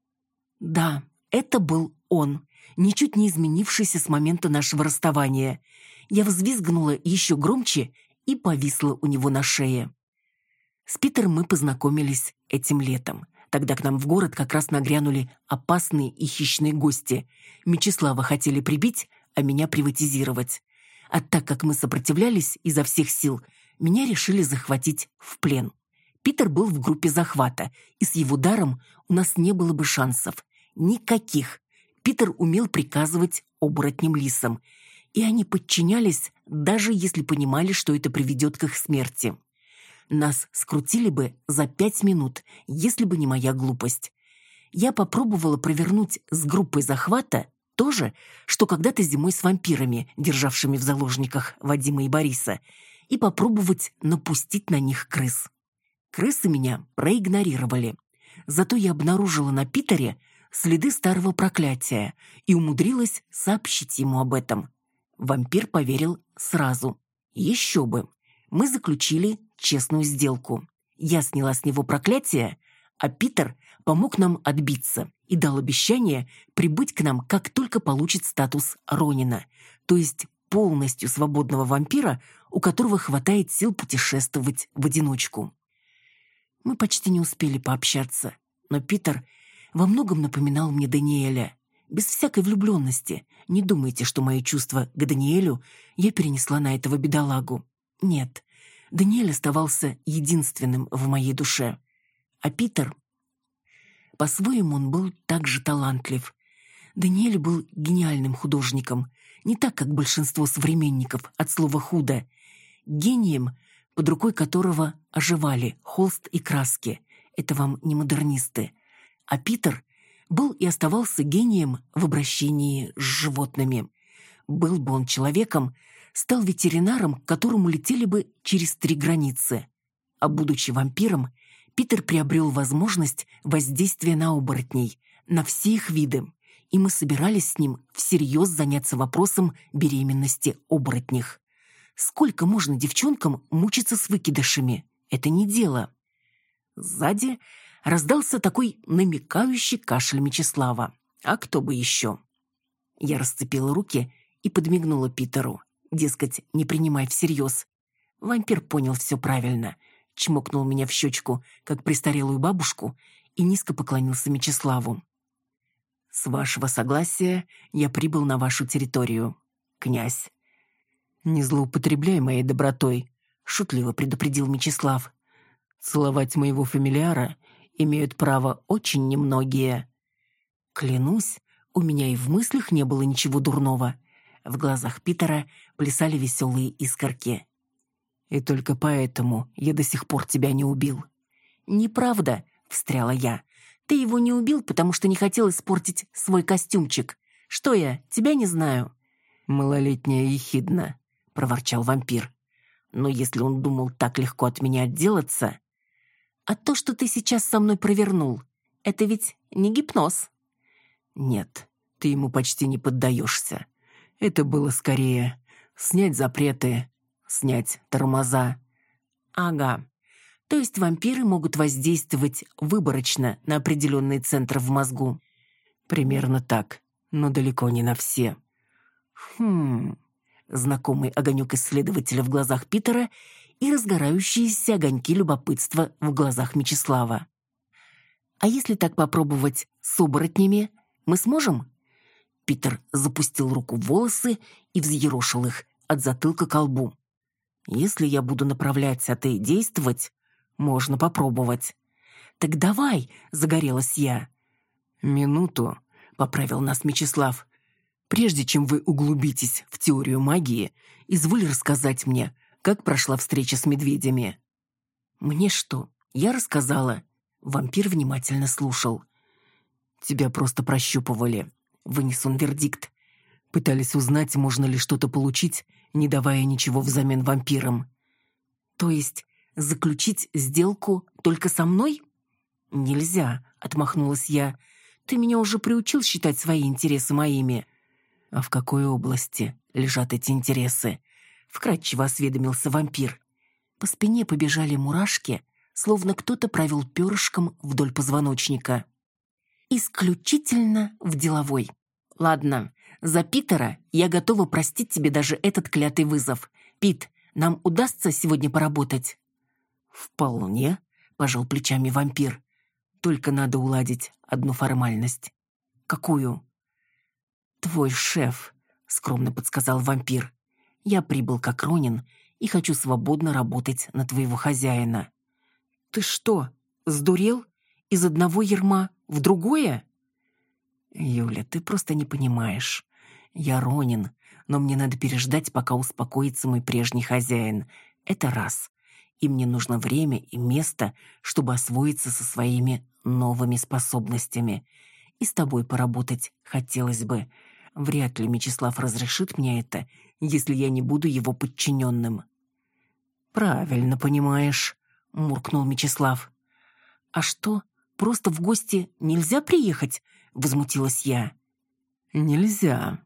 Да, это был он, ничуть не изменившийся с момента нашего расставания. Я взвизгнула еще громче и повисла у него на шее. С Питером мы познакомились этим летом. Тогда к нам в город как раз нагрянули опасные и хищные гости. Мечислава хотели прибить, а меня приватизировать. А так как мы сопротивлялись изо всех сил, меня решили захватить в плен. Питер был в группе захвата, и с его даром у нас не было бы шансов. Никаких. Питер умел приказывать оборотням лисам, и они подчинялись, даже если понимали, что это приведет к их смерти. Нас скрутили бы за пять минут, если бы не моя глупость. Я попробовала провернуть с группой захвата то же, что когда-то зимой с вампирами, державшими в заложниках Вадима и Бориса, и попробовать напустить на них крыс. Крысы меня проигнорировали. Зато я обнаружила на Питере следы старого проклятия и умудрилась сообщить ему об этом. Вампир поверил сразу. Еще бы. Мы заключили честную сделку. Я сняла с него проклятие, а Питер помог нам отбиться и дал обещание прибыть к нам, как только получит статус Ронина, то есть полностью свободного вампира, у которого хватает сил путешествовать в одиночку. Мы почти не успели пообщаться, но Питер во многом напоминал мне Даниэля. Без всякой влюбленности. Не думайте, что мои чувства к Даниэлю я перенесла на этого бедолагу. Нет, Даниэль оставался единственным в моей душе. А Питер... По-своему он был также талантлив. Даниэль был гениальным художником, не так, как большинство современников от слова «худо». Гением, под рукой которого оживали холст и краски. Это вам не модернисты. А Питер был и оставался гением в обращении с животными. Был бы он человеком, стал ветеринаром, к которому летели бы через три границы. А будучи вампиром, Питер приобрел возможность воздействия на оборотней, на все их виды, и мы собирались с ним всерьез заняться вопросом беременности оборотних. Сколько можно девчонкам мучиться с выкидышами? Это не дело. Сзади раздался такой намекающий кашель Мечислава. А кто бы еще? Я расцепила руки и подмигнула Питеру. Дескать, не принимай всерьез. Вампир понял все правильно. Чмокнул меня в щечку, как престарелую бабушку, и низко поклонился Мечиславу. «С вашего согласия я прибыл на вашу территорию, князь». «Не злоупотребляй моей добротой», — шутливо предупредил Мечислав. «Целовать моего фамилиара имеют право очень немногие». Клянусь, у меня и в мыслях не было ничего дурного. В глазах Питера плясали веселые искорки. «И только поэтому я до сих пор тебя не убил». «Неправда», — встряла я. «Ты его не убил, потому что не хотел испортить свой костюмчик. Что я, тебя не знаю?» «Малолетняя ехидна», — проворчал вампир. «Но если он думал так легко от меня отделаться...» «А то, что ты сейчас со мной провернул, это ведь не гипноз?» «Нет, ты ему почти не поддаешься. Это было скорее снять запреты, снять тормоза. Ага. То есть вампиры могут воздействовать выборочно на определенные центры в мозгу. Примерно так, но далеко не на все. Хм. Знакомый огонек исследователя в глазах Питера и разгорающиеся огоньки любопытства в глазах Мечислава. А если так попробовать с оборотнями, мы сможем? Питер запустил руку в волосы и взъерошил их от затылка к лбу. «Если я буду направлять, а ты действовать, можно попробовать». «Так давай!» — загорелась я. «Минуту», — поправил нас Мечислав. «Прежде чем вы углубитесь в теорию магии, изволь рассказать мне, как прошла встреча с медведями». «Мне что? Я рассказала». Вампир внимательно слушал. «Тебя просто прощупывали вынес он вердикт. Пытались узнать, можно ли что-то получить, не давая ничего взамен вампирам. То есть заключить сделку только со мной? Нельзя, отмахнулась я. Ты меня уже приучил считать свои интересы моими. А в какой области лежат эти интересы? Вкратчиво осведомился вампир. По спине побежали мурашки, словно кто-то провел перышком вдоль позвоночника исключительно в деловой. Ладно, за Питера я готова простить тебе даже этот клятый вызов. Пит, нам удастся сегодня поработать? Вполне, пожал плечами вампир. Только надо уладить одну формальность. Какую? Твой шеф, скромно подсказал вампир. Я прибыл как Ронин и хочу свободно работать на твоего хозяина. Ты что, сдурел? Из одного ерма в другое? Юля, ты просто не понимаешь. Я Ронин, но мне надо переждать, пока успокоится мой прежний хозяин. Это раз. И мне нужно время и место, чтобы освоиться со своими новыми способностями. И с тобой поработать хотелось бы. Вряд ли Мечислав разрешит мне это, если я не буду его подчиненным. «Правильно понимаешь», — муркнул Мечислав. «А что, просто в гости нельзя приехать?» — возмутилась я. «Нельзя».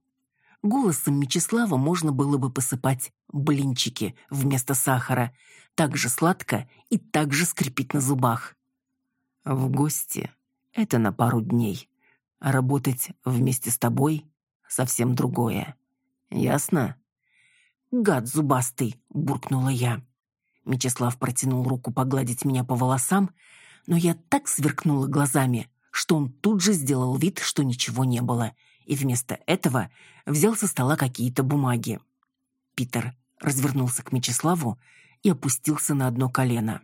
Голосом Мечислава можно было бы посыпать блинчики вместо сахара. Так же сладко и так же скрипит на зубах. В гости — это на пару дней. Работать вместе с тобой — совсем другое. Ясно? «Гад зубастый!» — буркнула я. Мечислав протянул руку погладить меня по волосам, но я так сверкнула глазами, что он тут же сделал вид, что ничего не было, и вместо этого взял со стола какие-то бумаги. Питер развернулся к Мечиславу и опустился на одно колено.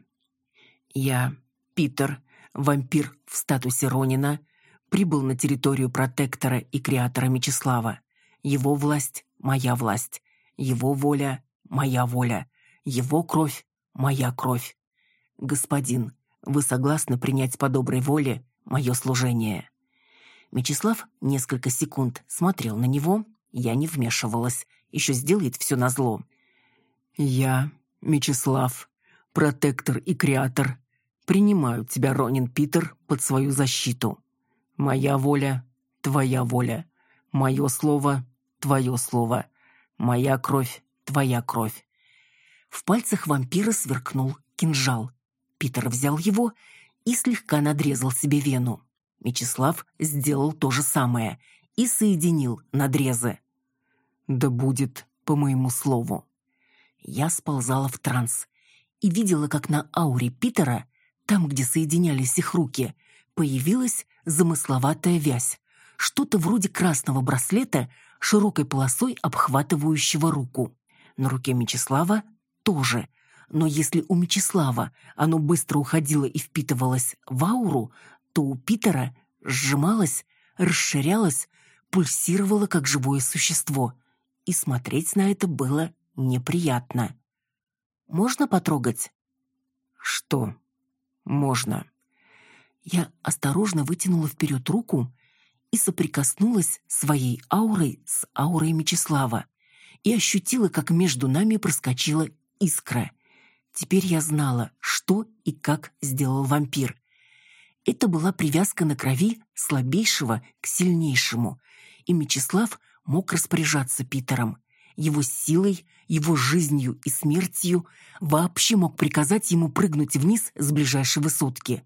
«Я, Питер, вампир в статусе Ронина, прибыл на территорию протектора и креатора Мечислава. Его власть — моя власть. Его воля — моя воля. Его кровь — моя кровь. Господин, вы согласны принять по доброй воле мое служение?» Мечислав несколько секунд смотрел на него, я не вмешивалась, еще сделает все назло. «Я, Мечислав, протектор и креатор, принимаю тебя, Ронин Питер, под свою защиту. Моя воля — твоя воля. Мое слово — твое слово. Моя кровь — твоя кровь. В пальцах вампира сверкнул кинжал. Питер взял его и слегка надрезал себе вену. Мечислав сделал то же самое и соединил надрезы. «Да будет по моему слову». Я сползала в транс и видела, как на ауре Питера, там, где соединялись их руки, появилась замысловатая вязь, что-то вроде красного браслета, широкой полосой обхватывающего руку. На руке Мечислава тоже, но если у Мечислава оно быстро уходило и впитывалось в ауру, то у Питера сжималось, расширялось, пульсировало как живое существо, и смотреть на это было неприятно. «Можно потрогать?» «Что?» «Можно». Я осторожно вытянула вперед руку и соприкоснулась своей аурой с аурой Мечислава и ощутила, как между нами проскочила искра. Теперь я знала, что и как сделал вампир. Это была привязка на крови слабейшего к сильнейшему, и Мечислав мог распоряжаться Питером его силой, его жизнью и смертью, вообще мог приказать ему прыгнуть вниз с ближайшей высотки.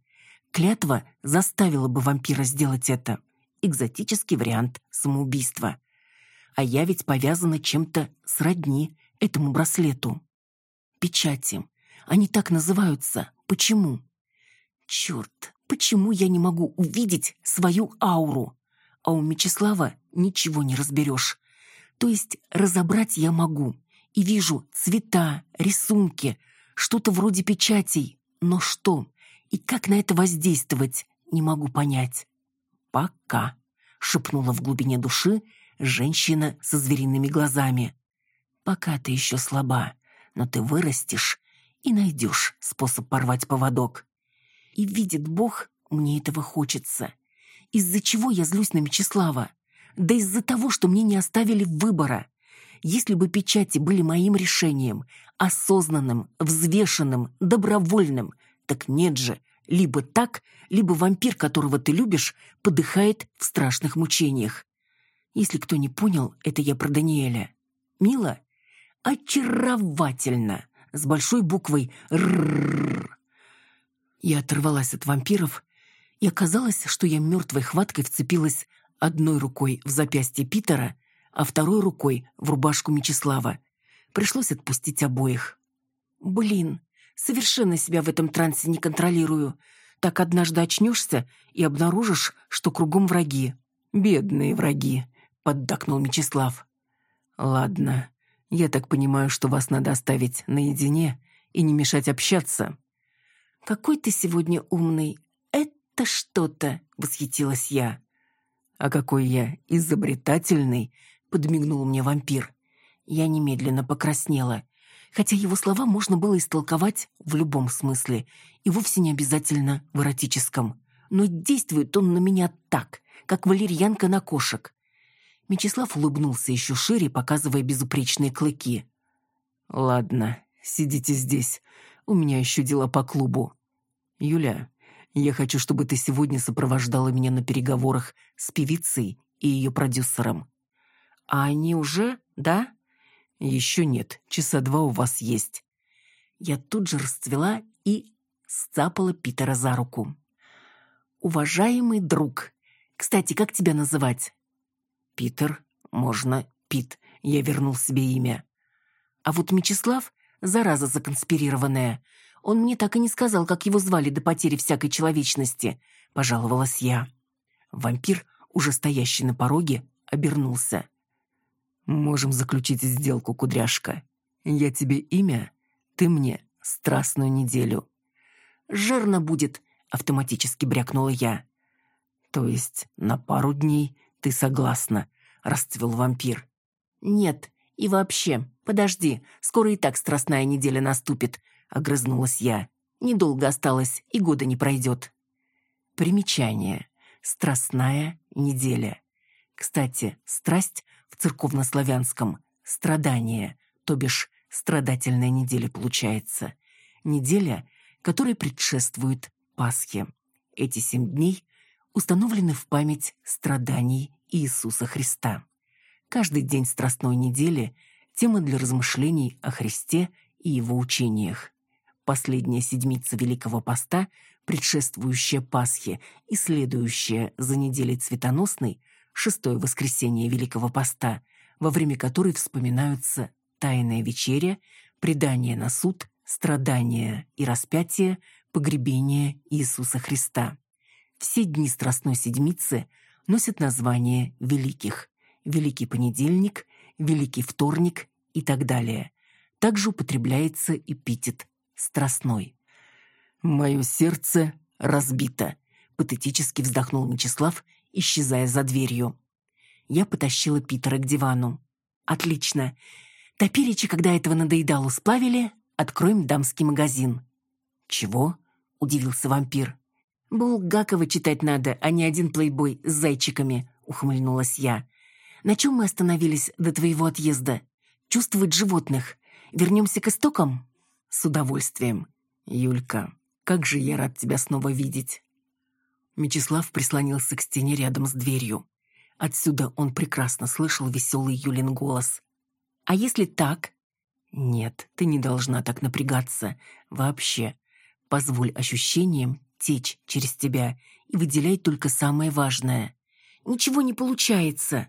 Клятва заставила бы вампира сделать это. Экзотический вариант самоубийства. А я ведь повязана чем-то сродни этому браслету. Печати. Они так называются. Почему? Черт, почему я не могу увидеть свою ауру? А у Мечислава ничего не разберешь. То есть разобрать я могу. И вижу цвета, рисунки, что-то вроде печатей. Но что? И как на это воздействовать, не могу понять. «Пока», — шепнула в глубине души женщина со звериными глазами. «Пока ты еще слаба, но ты вырастешь и найдешь способ порвать поводок. И видит Бог, мне этого хочется. Из-за чего я злюсь на Мечислава? Да из-за того, что мне не оставили выбора. Если бы печати были моим решением, осознанным, взвешенным, добровольным, так нет же, либо так, либо вампир, которого ты любишь, подыхает в страшных мучениях. Если кто не понял, это я про Даниэля. Мило? Очаровательно! С большой буквой «Рррррр». Я оторвалась от вампиров, и оказалось, что я мертвой хваткой вцепилась Одной рукой в запястье Питера, а второй рукой в рубашку Мечислава. Пришлось отпустить обоих. «Блин, совершенно себя в этом трансе не контролирую. Так однажды очнешься и обнаружишь, что кругом враги. «Бедные враги», — поддакнул Мечислав. «Ладно, я так понимаю, что вас надо оставить наедине и не мешать общаться». «Какой ты сегодня умный. Это что-то», — восхитилась я. «А какой я изобретательный», — подмигнул мне вампир. Я немедленно покраснела, хотя его слова можно было истолковать в любом смысле, и вовсе не обязательно в эротическом. Но действует он на меня так, как валерьянка на кошек. Мечислав улыбнулся еще шире, показывая безупречные клыки. «Ладно, сидите здесь. У меня еще дела по клубу. Юля, я хочу, чтобы ты сегодня сопровождала меня на переговорах с певицей и ее продюсером». «А они уже, да?» «Еще нет, часа два у вас есть». Я тут же расцвела и сцапала Питера за руку. «Уважаемый друг, кстати, как тебя называть?» «Питер, можно Пит, я вернул себе имя». А вот Мечислав, зараза законспирированная, он мне так и не сказал, как его звали до потери всякой человечности, пожаловалась я. Вампир, уже стоящий на пороге, обернулся. «Можем заключить сделку, кудряшка. Я тебе имя, ты мне страстную неделю». «Жирно будет», — автоматически брякнула я. «То есть на пару дней ты согласна?» — расцвел вампир. «Нет, и вообще, подожди, скоро и так страстная неделя наступит», — огрызнулась я. «Недолго осталось, и года не пройдет». Примечание. Страстная неделя. Кстати, страсть в церковнославянском — страдание, то бишь страдательная неделя получается. Неделя, которой предшествует Пасхе. Эти семь дней установлены в память страданий Иисуса Христа. Каждый день Страстной недели – тема для размышлений о Христе и его учениях. Последняя седмица Великого Поста, предшествующая Пасхе и следующая за неделей Цветоносной, шестое воскресенье Великого Поста, во время которой вспоминаются Тайная вечеря, предание на суд, страдания и распятие, погребение Иисуса Христа. Все дни Страстной Седмицы носят название великих. Великий понедельник, Великий вторник и так далее. Также употребляется эпитет «страстной». «Мое сердце разбито», — патетически вздохнул Мечислав, исчезая за дверью. Я потащила Питера к дивану. «Отлично. Топеречи, когда этого надоедало сплавили, откроем дамский магазин». «Чего?» — удивился вампир. «Булгакова читать надо, а не один плейбой с зайчиками», — ухмыльнулась я. «На чем мы остановились до твоего отъезда? Чувствовать животных. Вернемся к истокам?» «С удовольствием. Юлька, как же я рад тебя снова видеть». Мечислав прислонился к стене рядом с дверью. Отсюда он прекрасно слышал веселый Юлин голос. «А если так?» «Нет, ты не должна так напрягаться. Вообще. Позволь ощущениям течь через тебя и выделяй только самое важное. Ничего не получается.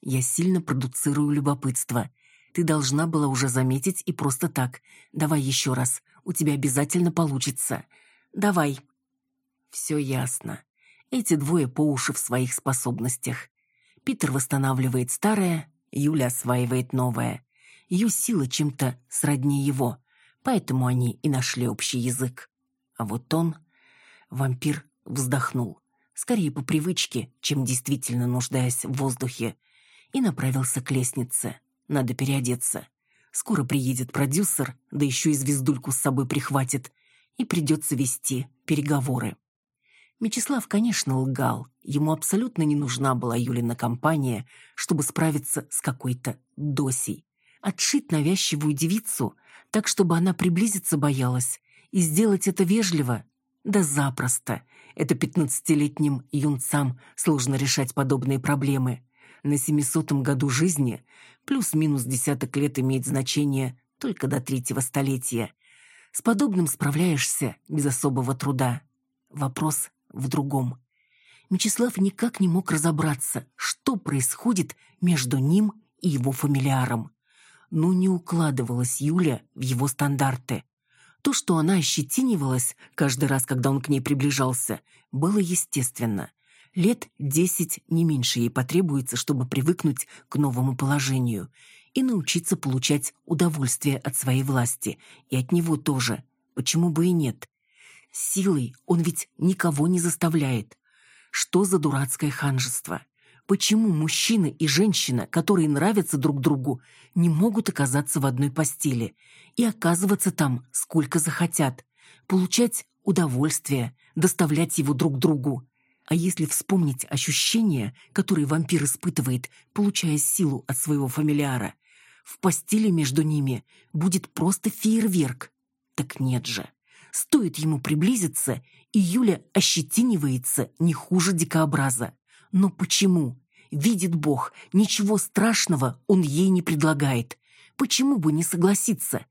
Я сильно продуцирую любопытство. Ты должна была уже заметить и просто так. Давай еще раз. У тебя обязательно получится. Давай. Все ясно. Эти двое по уши в своих способностях. Питер восстанавливает старое, Юля осваивает новое. Ее сила чем-то сродни его, поэтому они и нашли общий язык. А вот он Вампир вздохнул, скорее по привычке, чем действительно нуждаясь в воздухе, и направился к лестнице. Надо переодеться. Скоро приедет продюсер, да еще и звездульку с собой прихватит, и придется вести переговоры. Мечислав, конечно, лгал. Ему абсолютно не нужна была Юлина компания, чтобы справиться с какой-то досей. Отшить навязчивую девицу так, чтобы она приблизиться боялась, и сделать это вежливо, да запросто. Это пятнадцатилетним юнцам сложно решать подобные проблемы. На семисотом году жизни плюс-минус десяток лет имеет значение только до третьего столетия. С подобным справляешься без особого труда. Вопрос в другом. Мечислав никак не мог разобраться, что происходит между ним и его фамилиаром. Но не укладывалась Юля в его стандарты. То, что она ощетинивалась каждый раз, когда он к ней приближался, было естественно. Лет десять не меньше ей потребуется, чтобы привыкнуть к новому положению и научиться получать удовольствие от своей власти, и от него тоже. Почему бы и нет? Силой он ведь никого не заставляет. Что за дурацкое ханжество? Почему мужчина и женщина, которые нравятся друг другу, не могут оказаться в одной постели и оказываться там сколько захотят, получать удовольствие, доставлять его друг другу? А если вспомнить ощущения, которые вампир испытывает, получая силу от своего фамилиара, в постели между ними будет просто фейерверк. Так нет же. Стоит ему приблизиться, и Юля ощетинивается не хуже дикообраза. Но почему? Видит Бог, ничего страшного он ей не предлагает. Почему бы не согласиться?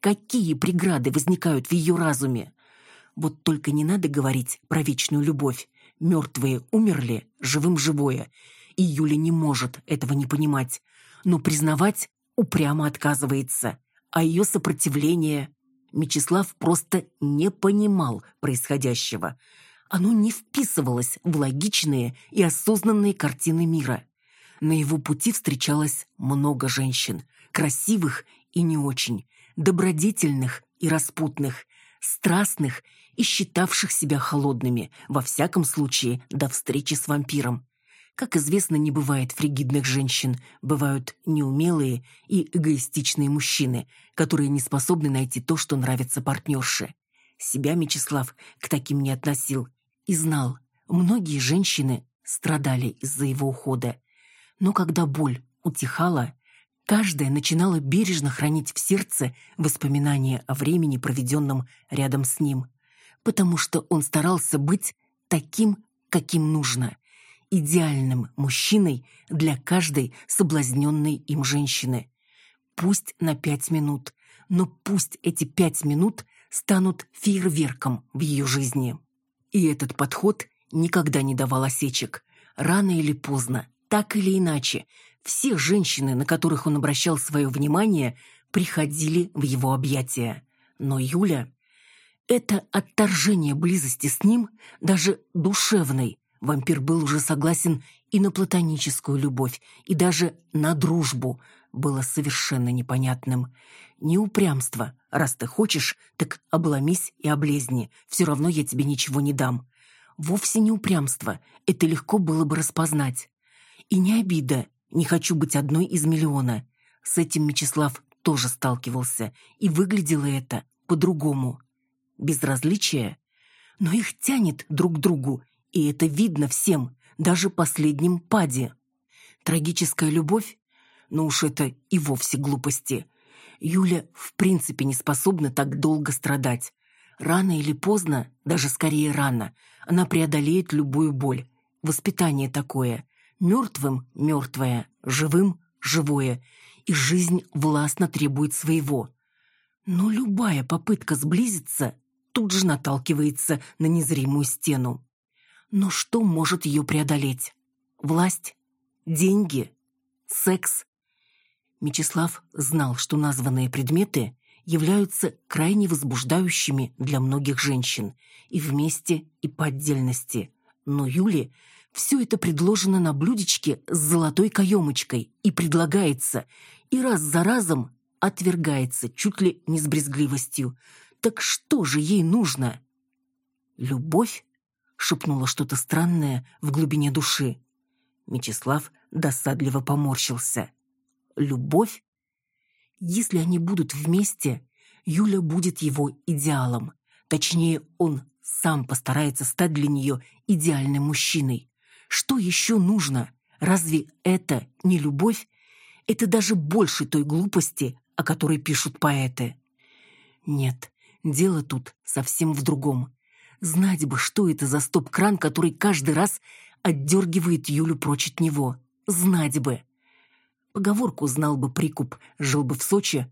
Какие преграды возникают в ее разуме? Вот только не надо говорить про вечную любовь. Мертвые умерли, живым живое. И Юля не может этого не понимать. Но признавать упрямо отказывается. А ее сопротивление... Мечислав просто не понимал происходящего оно не вписывалось в логичные и осознанные картины мира. На его пути встречалось много женщин, красивых и не очень, добродетельных и распутных, страстных и считавших себя холодными, во всяком случае, до встречи с вампиром. Как известно, не бывает фригидных женщин, бывают неумелые и эгоистичные мужчины, которые не способны найти то, что нравится партнерше. Себя Мечислав к таким не относил – и знал, многие женщины страдали из-за его ухода. Но когда боль утихала, каждая начинала бережно хранить в сердце воспоминания о времени, проведенном рядом с ним, потому что он старался быть таким, каким нужно, идеальным мужчиной для каждой соблазненной им женщины. Пусть на пять минут, но пусть эти пять минут станут фейерверком в ее жизни. И этот подход никогда не давал осечек. Рано или поздно, так или иначе, все женщины, на которых он обращал свое внимание, приходили в его объятия. Но Юля... Это отторжение близости с ним, даже душевной, вампир был уже согласен и на платоническую любовь, и даже на дружбу, было совершенно непонятным. Не упрямство. Раз ты хочешь, так обломись и облезни. Все равно я тебе ничего не дам. Вовсе не упрямство. Это легко было бы распознать. И не обида. Не хочу быть одной из миллиона. С этим Мечислав тоже сталкивался. И выглядело это по-другому. Безразличие. Но их тянет друг к другу. И это видно всем, даже последним паде. Трагическая любовь? Ну уж это и вовсе глупости. Юля в принципе не способна так долго страдать. Рано или поздно, даже скорее рано, она преодолеет любую боль. Воспитание такое. Мертвым – мертвое, живым – живое. И жизнь властно требует своего. Но любая попытка сблизиться тут же наталкивается на незримую стену. Но что может ее преодолеть? Власть? Деньги? Секс? Мечислав знал, что названные предметы являются крайне возбуждающими для многих женщин и вместе, и по отдельности. Но Юле все это предложено на блюдечке с золотой каемочкой и предлагается, и раз за разом отвергается чуть ли не с брезгливостью. Так что же ей нужно? «Любовь?» — шепнула что-то странное в глубине души. Мечислав досадливо поморщился любовь? Если они будут вместе, Юля будет его идеалом. Точнее, он сам постарается стать для нее идеальным мужчиной. Что еще нужно? Разве это не любовь? Это даже больше той глупости, о которой пишут поэты. Нет, дело тут совсем в другом. Знать бы, что это за стоп-кран, который каждый раз отдергивает Юлю прочь от него. Знать бы. Поговорку знал бы прикуп, жил бы в Сочи.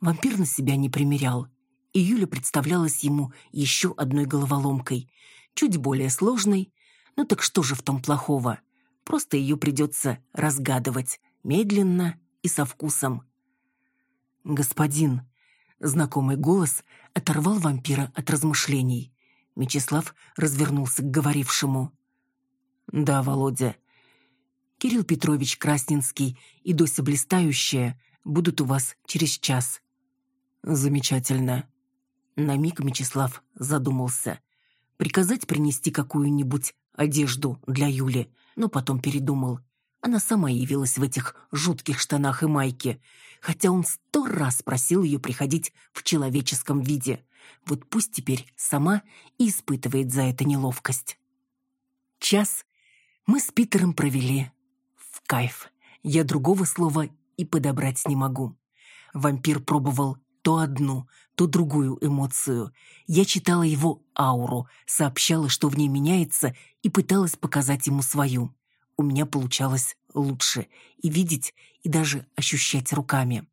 Вампир на себя не примерял. И Юля представлялась ему еще одной головоломкой. Чуть более сложной. Ну так что же в том плохого? Просто ее придется разгадывать. Медленно и со вкусом. «Господин», Знакомый голос оторвал вампира от размышлений. Мечислав развернулся к говорившему. «Да, Володя. Кирилл Петрович Красненский и Дося Блистающая будут у вас через час». «Замечательно». На миг Мечислав задумался. Приказать принести какую-нибудь одежду для Юли, но потом передумал. Она сама явилась в этих жутких штанах и майке, хотя он сто раз просил ее приходить в человеческом виде. Вот пусть теперь сама и испытывает за это неловкость. Час мы с Питером провели кайф. Я другого слова и подобрать не могу. Вампир пробовал то одну, то другую эмоцию. Я читала его ауру, сообщала, что в ней меняется, и пыталась показать ему свою. У меня получалось лучше и видеть, и даже ощущать руками.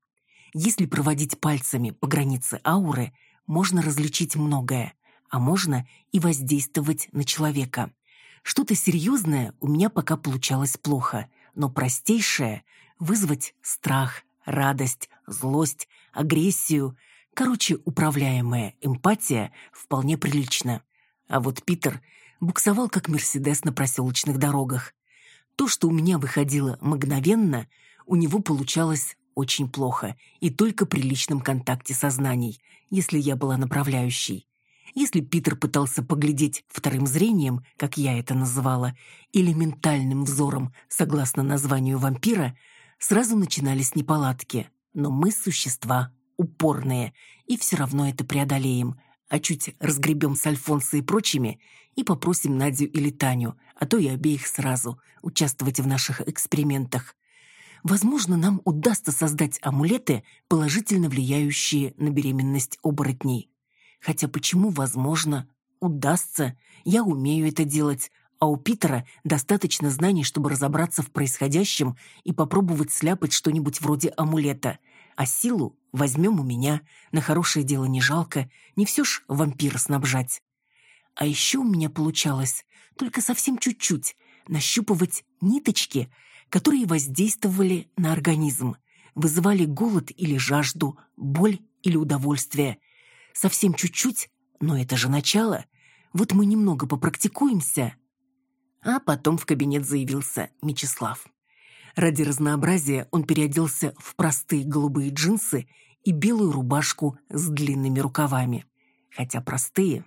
Если проводить пальцами по границе ауры, можно различить многое, а можно и воздействовать на человека. Что-то серьезное у меня пока получалось плохо, но простейшее — вызвать страх, радость, злость, агрессию. Короче, управляемая эмпатия вполне прилично. А вот Питер буксовал как Мерседес на проселочных дорогах. То, что у меня выходило мгновенно, у него получалось очень плохо и только при личном контакте сознаний, если я была направляющей. Если Питер пытался поглядеть вторым зрением, как я это называла, или ментальным взором, согласно названию вампира, сразу начинались неполадки. Но мы существа упорные, и все равно это преодолеем. А чуть разгребем с Альфонсо и прочими и попросим Надю или Таню, а то и обеих сразу, участвовать в наших экспериментах. Возможно, нам удастся создать амулеты, положительно влияющие на беременность оборотней. Хотя почему возможно? Удастся. Я умею это делать. А у Питера достаточно знаний, чтобы разобраться в происходящем и попробовать сляпать что-нибудь вроде амулета. А силу возьмем у меня. На хорошее дело не жалко. Не все ж вампира снабжать. А еще у меня получалось, только совсем чуть-чуть, нащупывать ниточки, которые воздействовали на организм, вызывали голод или жажду, боль или удовольствие. Совсем чуть-чуть, но это же начало. Вот мы немного попрактикуемся. А потом в кабинет заявился Мечислав. Ради разнообразия он переоделся в простые голубые джинсы и белую рубашку с длинными рукавами. Хотя простые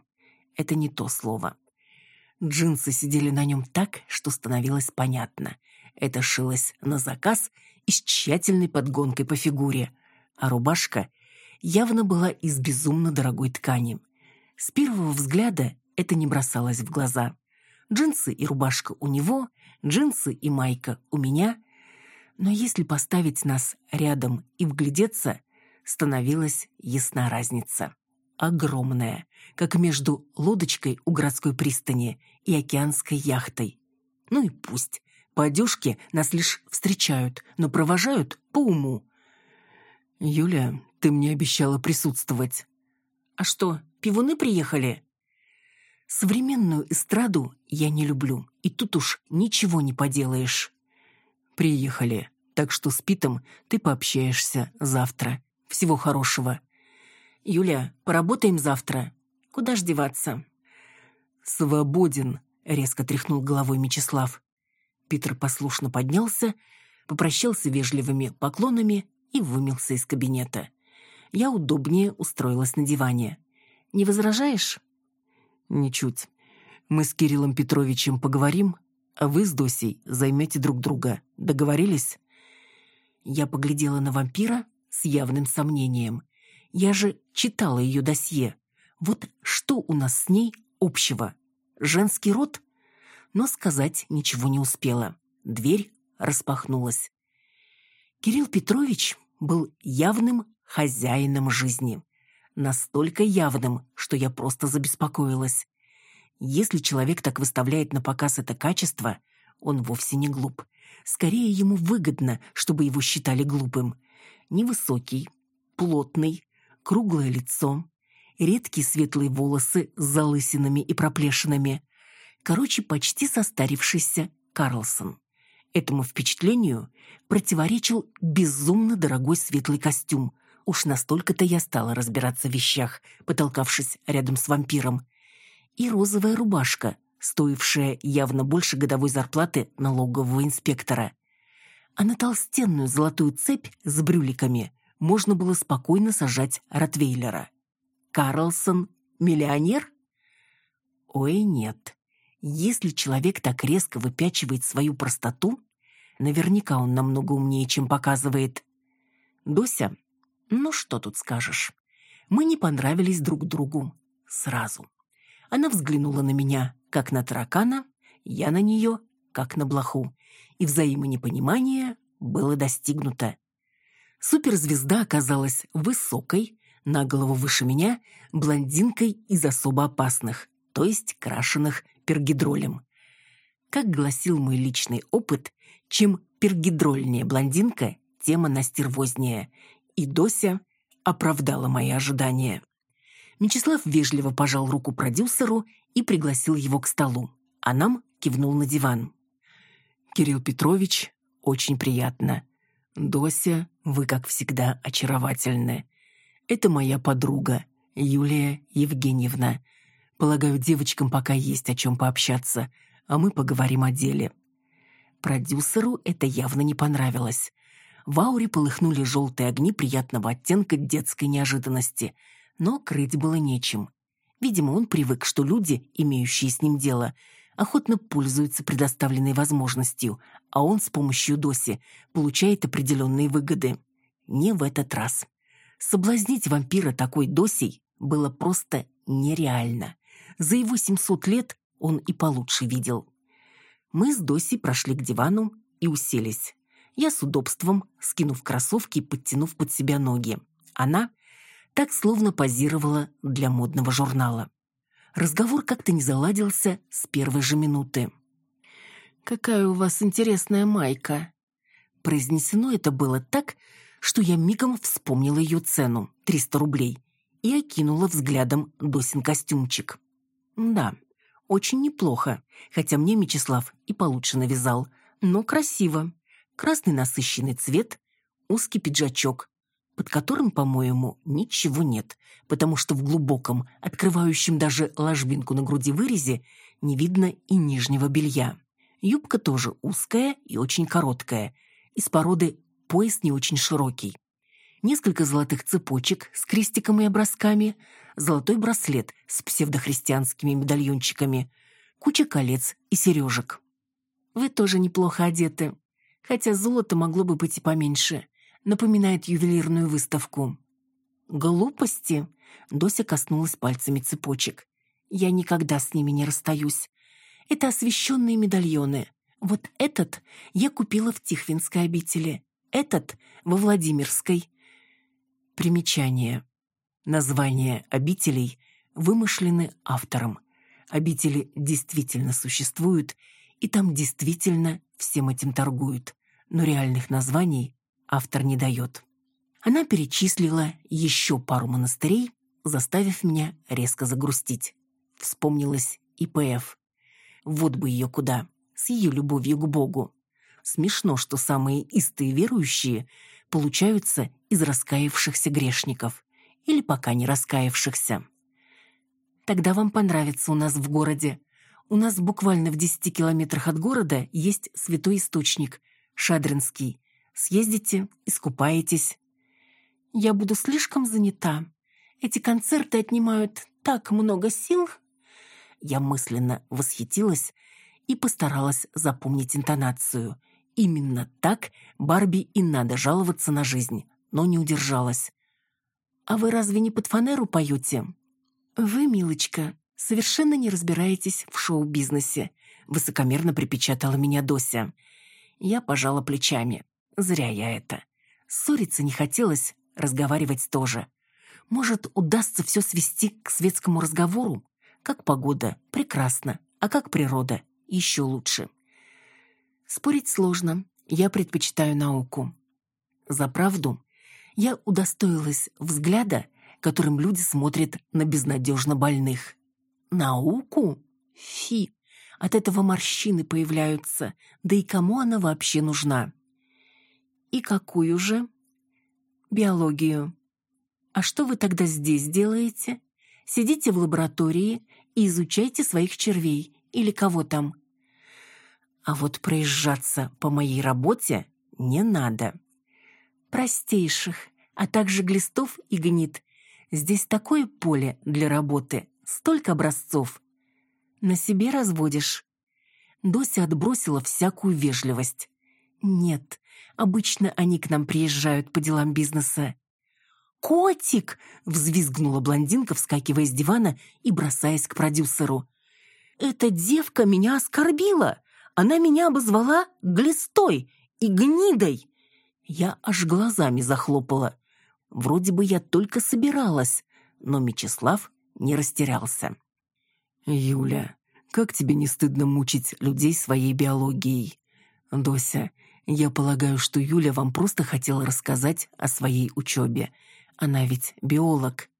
это не то слово. Джинсы сидели на нем так, что становилось понятно. Это шилось на заказ и с тщательной подгонкой по фигуре, а рубашка явно была из безумно дорогой ткани. С первого взгляда это не бросалось в глаза. Джинсы и рубашка у него, джинсы и майка у меня. Но если поставить нас рядом и вглядеться, становилась ясна разница огромная, как между лодочкой у городской пристани и океанской яхтой. Ну и пусть. По одежке нас лишь встречают, но провожают по уму. «Юля, ты мне обещала присутствовать». «А что, пивуны приехали?» «Современную эстраду я не люблю, и тут уж ничего не поделаешь». «Приехали, так что с Питом ты пообщаешься завтра. Всего хорошего». «Юля, поработаем завтра. Куда ж деваться?» «Свободен», — резко тряхнул головой Мечислав. Питер послушно поднялся, попрощался вежливыми поклонами и вымылся из кабинета. Я удобнее устроилась на диване. «Не возражаешь?» «Ничуть. Мы с Кириллом Петровичем поговорим, а вы с Досей займете друг друга. Договорились?» Я поглядела на вампира с явным сомнением. Я же читала ее досье. Вот что у нас с ней общего? Женский род? Но сказать ничего не успела. Дверь распахнулась. Кирилл Петрович был явным хозяином жизни. Настолько явным, что я просто забеспокоилась. Если человек так выставляет на показ это качество, он вовсе не глуп. Скорее ему выгодно, чтобы его считали глупым. Невысокий, плотный, круглое лицо, редкие светлые волосы с залысинами и проплешинами. Короче, почти состарившийся Карлсон. Этому впечатлению противоречил безумно дорогой светлый костюм. Уж настолько-то я стала разбираться в вещах, потолкавшись рядом с вампиром. И розовая рубашка, стоившая явно больше годовой зарплаты налогового инспектора. А на толстенную золотую цепь с брюликами можно было спокойно сажать Ротвейлера. Карлсон – миллионер? Ой, нет. Если человек так резко выпячивает свою простоту, наверняка он намного умнее, чем показывает. Дося, ну что тут скажешь? Мы не понравились друг другу сразу. Она взглянула на меня, как на таракана, я на нее, как на блоху. И взаимонепонимание было достигнуто. Суперзвезда оказалась высокой, на голову выше меня, блондинкой из особо опасных, то есть крашеных пергидролем. Как гласил мой личный опыт, чем пергидрольнее блондинка, тем она стервознее. И Дося оправдала мои ожидания. Мечислав вежливо пожал руку продюсеру и пригласил его к столу, а нам кивнул на диван. «Кирилл Петрович, очень приятно. Дося, вы, как всегда, очаровательны. Это моя подруга, Юлия Евгеньевна. Полагаю, девочкам пока есть о чем пообщаться, а мы поговорим о деле». Продюсеру это явно не понравилось. В ауре полыхнули желтые огни приятного оттенка детской неожиданности – но крыть было нечем. Видимо, он привык, что люди, имеющие с ним дело, охотно пользуются предоставленной возможностью, а он с помощью Доси получает определенные выгоды. Не в этот раз. Соблазнить вампира такой Досей было просто нереально. За его 700 лет он и получше видел. Мы с Досей прошли к дивану и уселись. Я с удобством, скинув кроссовки и подтянув под себя ноги. Она так словно позировала для модного журнала. Разговор как-то не заладился с первой же минуты. «Какая у вас интересная майка!» Произнесено это было так, что я мигом вспомнила ее цену — 300 рублей, и окинула взглядом Досин костюмчик. Да, очень неплохо, хотя мне Мечислав и получше навязал, но красиво. Красный насыщенный цвет, узкий пиджачок, под которым, по-моему, ничего нет, потому что в глубоком, открывающем даже ложбинку на груди вырезе, не видно и нижнего белья. Юбка тоже узкая и очень короткая, из породы пояс не очень широкий. Несколько золотых цепочек с крестиком и образками, золотой браслет с псевдохристианскими медальончиками, куча колец и сережек. Вы тоже неплохо одеты, хотя золото могло бы быть и поменьше напоминает ювелирную выставку. Глупости. Дося коснулась пальцами цепочек. Я никогда с ними не расстаюсь. Это освещенные медальоны. Вот этот я купила в Тихвинской обители. Этот во Владимирской. Примечание. Названия обителей вымышлены автором. Обители действительно существуют, и там действительно всем этим торгуют. Но реальных названий автор не дает. Она перечислила еще пару монастырей, заставив меня резко загрустить. Вспомнилась ИПФ. Вот бы ее куда, с ее любовью к Богу. Смешно, что самые истые верующие получаются из раскаявшихся грешников или пока не раскаявшихся. Тогда вам понравится у нас в городе. У нас буквально в десяти километрах от города есть святой источник, Шадринский. Съездите, искупаетесь. Я буду слишком занята. Эти концерты отнимают так много сил. Я мысленно восхитилась и постаралась запомнить интонацию. Именно так Барби и надо жаловаться на жизнь, но не удержалась. «А вы разве не под фанеру поете?» «Вы, милочка, совершенно не разбираетесь в шоу-бизнесе», высокомерно припечатала меня Дося. Я пожала плечами. Зря я это. Ссориться не хотелось, разговаривать тоже. Может, удастся все свести к светскому разговору? Как погода? Прекрасно. А как природа? Еще лучше. Спорить сложно. Я предпочитаю науку. За правду я удостоилась взгляда, которым люди смотрят на безнадежно больных. Науку? Фи. От этого морщины появляются. Да и кому она вообще нужна? «И какую же?» «Биологию». А что вы тогда здесь делаете? Сидите в лаборатории и изучайте своих червей или кого там. А вот проезжаться по моей работе не надо. Простейших, а также глистов и гнит. Здесь такое поле для работы, столько образцов. На себе разводишь. Дося отбросила всякую вежливость. Нет, обычно они к нам приезжают по делам бизнеса. «Котик!» — взвизгнула блондинка, вскакивая с дивана и бросаясь к продюсеру. «Эта девка меня оскорбила! Она меня обозвала глистой и гнидой!» Я аж глазами захлопала. Вроде бы я только собиралась, но Мечислав не растерялся. «Юля, как тебе не стыдно мучить людей своей биологией? Дося, я полагаю, что Юля вам просто хотела рассказать о своей учебе. Она ведь биолог».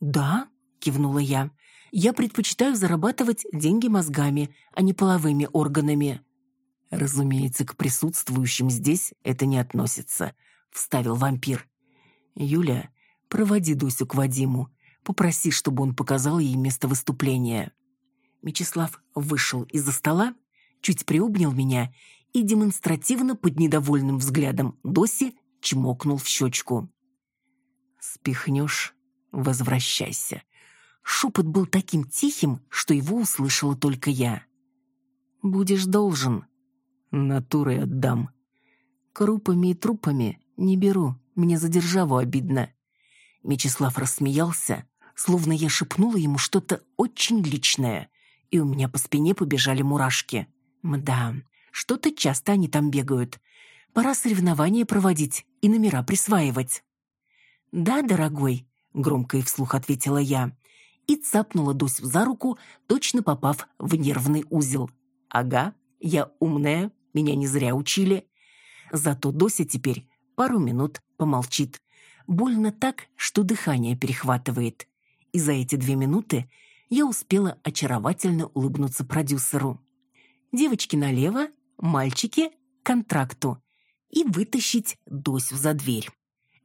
«Да?» — кивнула я. «Я предпочитаю зарабатывать деньги мозгами, а не половыми органами». «Разумеется, к присутствующим здесь это не относится», — вставил вампир. «Юля, проводи Дусю к Вадиму. Попроси, чтобы он показал ей место выступления». Мечислав вышел из-за стола, чуть приобнял меня и демонстративно под недовольным взглядом Доси чмокнул в щечку. «Спихнешь — возвращайся». Шепот был таким тихим, что его услышала только я. «Будешь должен. Натурой отдам. Крупами и трупами не беру, мне за державу обидно». Мечислав рассмеялся, словно я шепнула ему что-то очень личное, и у меня по спине побежали мурашки. Мда, что-то часто они там бегают. Пора соревнования проводить и номера присваивать. «Да, дорогой», — громко и вслух ответила я, и цапнула Досю за руку, точно попав в нервный узел. «Ага, я умная, меня не зря учили». Зато Дося теперь пару минут помолчит. Больно так, что дыхание перехватывает. И за эти две минуты я успела очаровательно улыбнуться продюсеру. Девочки налево, мальчики контракту. И вытащить Досю за дверь.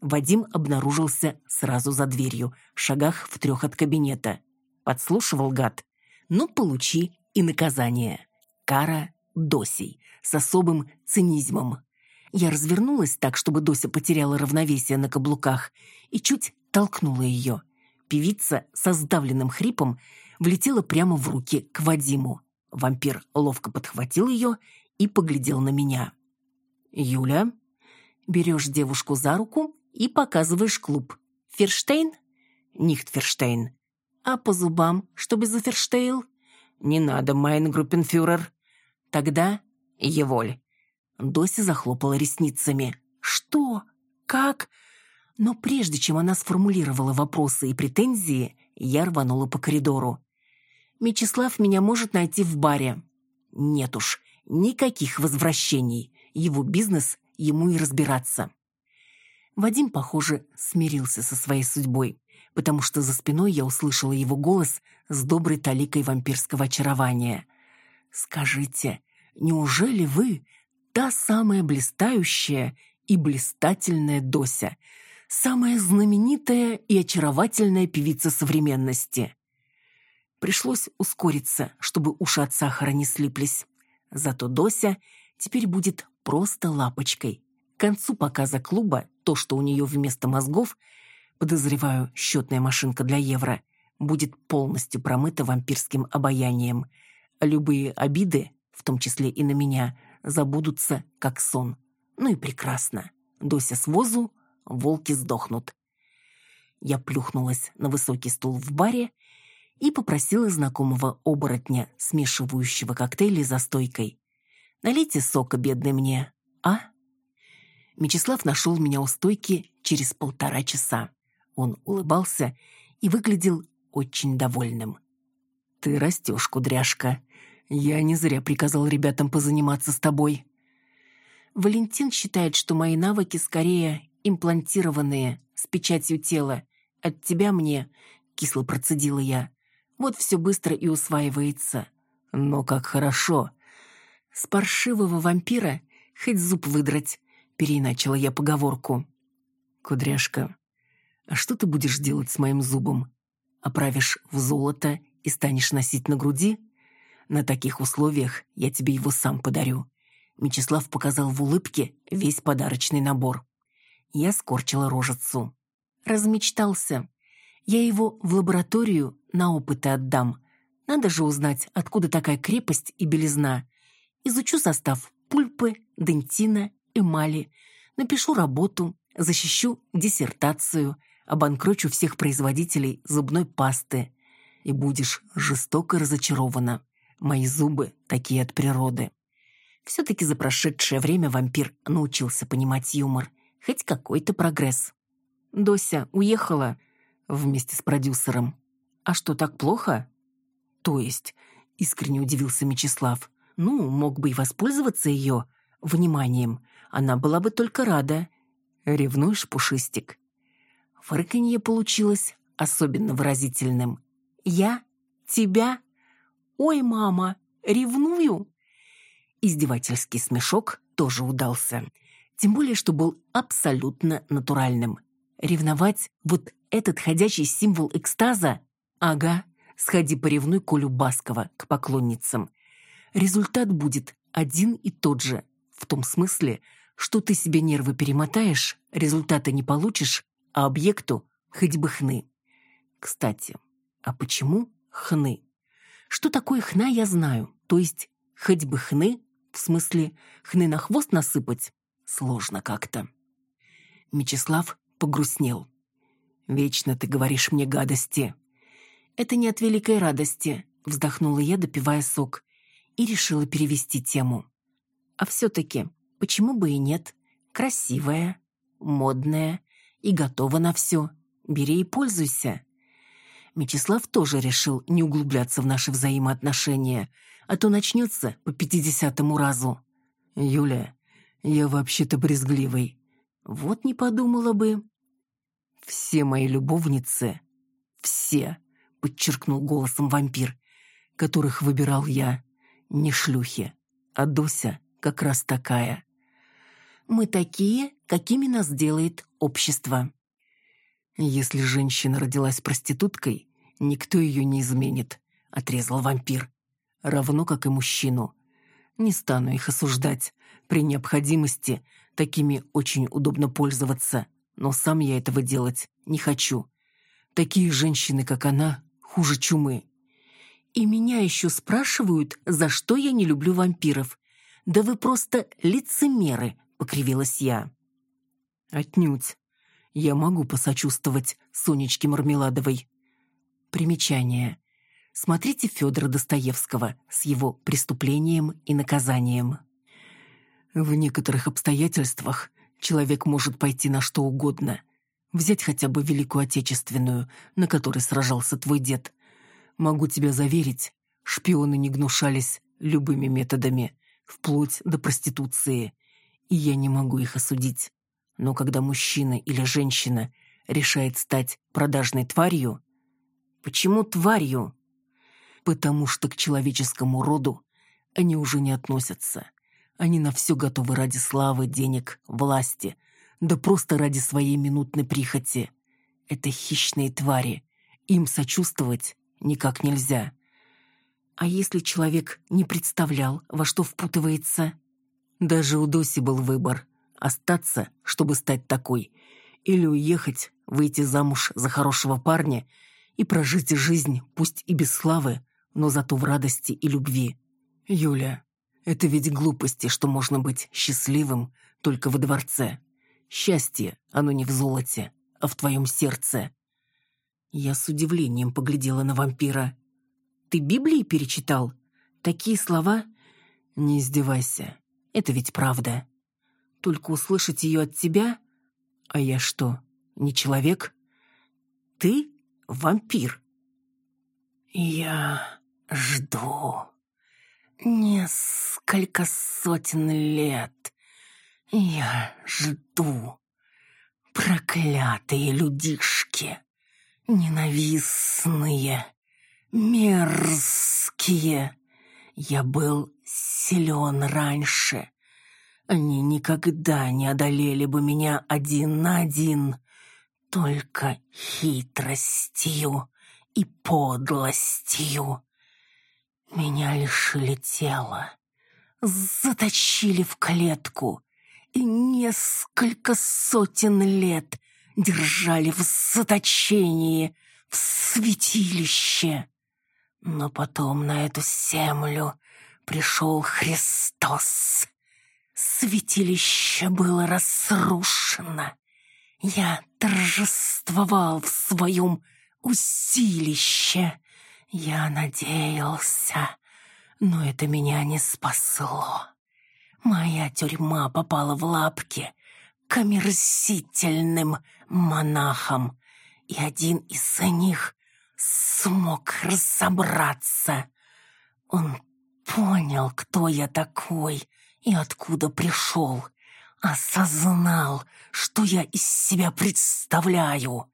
Вадим обнаружился сразу за дверью, в шагах в трех от кабинета. Подслушивал гад. Ну, получи и наказание. Кара Досей с особым цинизмом. Я развернулась так, чтобы Дося потеряла равновесие на каблуках, и чуть толкнула ее. Певица со сдавленным хрипом влетела прямо в руки к Вадиму. Вампир ловко подхватил ее и поглядел на меня. «Юля, берешь девушку за руку и показываешь клуб. Ферштейн? Нихтферштейн. А по зубам, чтобы за Ферштейл? Не надо, Майнгруппенфюрер. Тогда Еволь». Дося захлопала ресницами. «Что? Как?» Но прежде чем она сформулировала вопросы и претензии, я рванула по коридору. Мечислав меня может найти в баре. Нет уж, никаких возвращений. Его бизнес, ему и разбираться. Вадим, похоже, смирился со своей судьбой, потому что за спиной я услышала его голос с доброй таликой вампирского очарования. «Скажите, неужели вы та самая блистающая и блистательная Дося, самая знаменитая и очаровательная певица современности?» Пришлось ускориться, чтобы уши от сахара не слиплись. Зато Дося теперь будет просто лапочкой. К концу показа клуба то, что у нее вместо мозгов, подозреваю, счетная машинка для евро, будет полностью промыта вампирским обаянием. Любые обиды, в том числе и на меня, забудутся, как сон. Ну и прекрасно. Дося с возу, волки сдохнут. Я плюхнулась на высокий стул в баре и попросила знакомого оборотня, смешивающего коктейли за стойкой. «Налейте сока, бедный мне, а?» Мечислав нашел меня у стойки через полтора часа. Он улыбался и выглядел очень довольным. «Ты растешь, кудряшка. Я не зря приказал ребятам позаниматься с тобой». Валентин считает, что мои навыки скорее имплантированные, с печатью тела. От тебя мне, кисло процедила я. Вот все быстро и усваивается. Но как хорошо. С паршивого вампира хоть зуб выдрать, переиначила я поговорку. Кудряшка, А что ты будешь делать с моим зубом? Оправишь в золото и станешь носить на груди? На таких условиях я тебе его сам подарю. Мечислав показал в улыбке весь подарочный набор. Я скорчила рожицу. Размечтался. Я его в лабораторию на опыты отдам. Надо же узнать, откуда такая крепость и белизна. Изучу состав пульпы, дентина, эмали. Напишу работу, защищу диссертацию, обанкрочу всех производителей зубной пасты. И будешь жестоко разочарована. Мои зубы такие от природы. Все-таки за прошедшее время вампир научился понимать юмор. Хоть какой-то прогресс. Дося уехала вместе с продюсером. А что, так плохо? То есть, искренне удивился Мечислав. Ну, мог бы и воспользоваться ее вниманием. Она была бы только рада. Ревнуешь, Пушистик? Фырканье получилось особенно выразительным. «Я? Тебя? Ой, мама, ревную?» Издевательский смешок тоже удался. Тем более, что был абсолютно натуральным. Ревновать вот этот ходячий символ экстаза? Ага, сходи поревнуй Колю Баскова к поклонницам. Результат будет один и тот же. В том смысле, что ты себе нервы перемотаешь, результата не получишь, а объекту хоть бы хны. Кстати, а почему хны? Что такое хна, я знаю. То есть, хоть бы хны, в смысле, хны на хвост насыпать, сложно как-то. Мечислав погрустнел. «Вечно ты говоришь мне гадости». «Это не от великой радости», — вздохнула я, допивая сок, и решила перевести тему. «А все-таки, почему бы и нет? Красивая, модная, и готова на все. Бери и пользуйся». Мечислав тоже решил не углубляться в наши взаимоотношения, а то начнется по пятидесятому разу. «Юля, я вообще-то брезгливый». Вот не подумала бы. «Все мои любовницы, все», — подчеркнул голосом вампир, которых выбирал я, не шлюхи, а Дося как раз такая. Мы такие, какими нас делает общество. Если женщина родилась проституткой, никто ее не изменит, отрезал вампир. Равно как и мужчину. Не стану их осуждать. При необходимости такими очень удобно пользоваться, но сам я этого делать не хочу. Такие женщины, как она, хуже чумы. И меня еще спрашивают, за что я не люблю вампиров. Да вы просто лицемеры, — покривилась я. «Отнюдь. Я могу посочувствовать Сонечке Мармеладовой». Примечание. Смотрите Федора Достоевского с его «Преступлением и наказанием». В некоторых обстоятельствах человек может пойти на что угодно. Взять хотя бы Великую Отечественную, на которой сражался твой дед. Могу тебя заверить, шпионы не гнушались любыми методами, вплоть до проституции и я не могу их осудить. Но когда мужчина или женщина решает стать продажной тварью... Почему тварью? Потому что к человеческому роду они уже не относятся. Они на все готовы ради славы, денег, власти, да просто ради своей минутной прихоти. Это хищные твари. Им сочувствовать никак нельзя. А если человек не представлял, во что впутывается? Даже у Доси был выбор – остаться, чтобы стать такой, или уехать, выйти замуж за хорошего парня и прожить жизнь, пусть и без славы, но зато в радости и любви. Юля, это ведь глупости, что можно быть счастливым только во дворце. Счастье, оно не в золоте, а в твоем сердце. Я с удивлением поглядела на вампира. Ты Библии перечитал? Такие слова? Не издевайся. Это ведь правда. Только услышать ее от тебя... А я что, не человек? Ты вампир. Я жду несколько сотен лет. Я жду. Проклятые людишки. Ненавистные. Мерзкие. Я был силен раньше. Они никогда не одолели бы меня один на один. только хитростью и подлостью. Меня лишили тела, заточили в клетку и несколько сотен лет держали в заточении, в святилище. Но потом на эту землю пришел Христос. Святилище было разрушено. Я торжествовал в своем усилище. Я надеялся, но это меня не спасло. Моя тюрьма попала в лапки к монахам, и один из них смог разобраться. Он понял, кто я такой и откуда пришел, осознал, что я из себя представляю.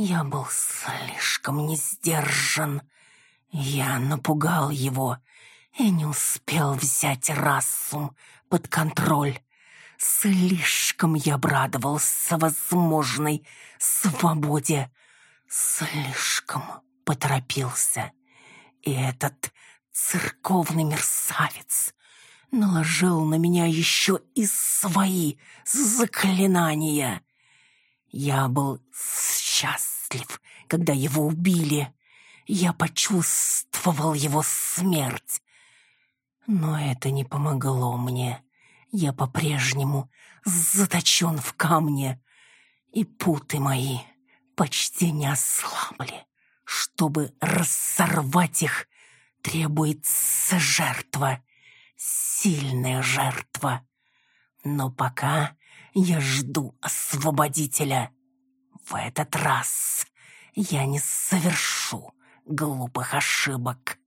Я был слишком не сдержан. Я напугал его и не успел взять расум под контроль. Слишком я обрадовался возможной свободе. Слишком поторопился. И этот церковный мерзавец наложил на меня еще и свои заклинания. Я был счастлив, когда его убили. Я почувствовал его смерть. Но это не помогло мне. Я по-прежнему заточен в камне, и путы мои почти не ослабли. Чтобы рассорвать их, требуется жертва, сильная жертва. Но пока я жду освободителя. В этот раз я не совершу глупых ошибок.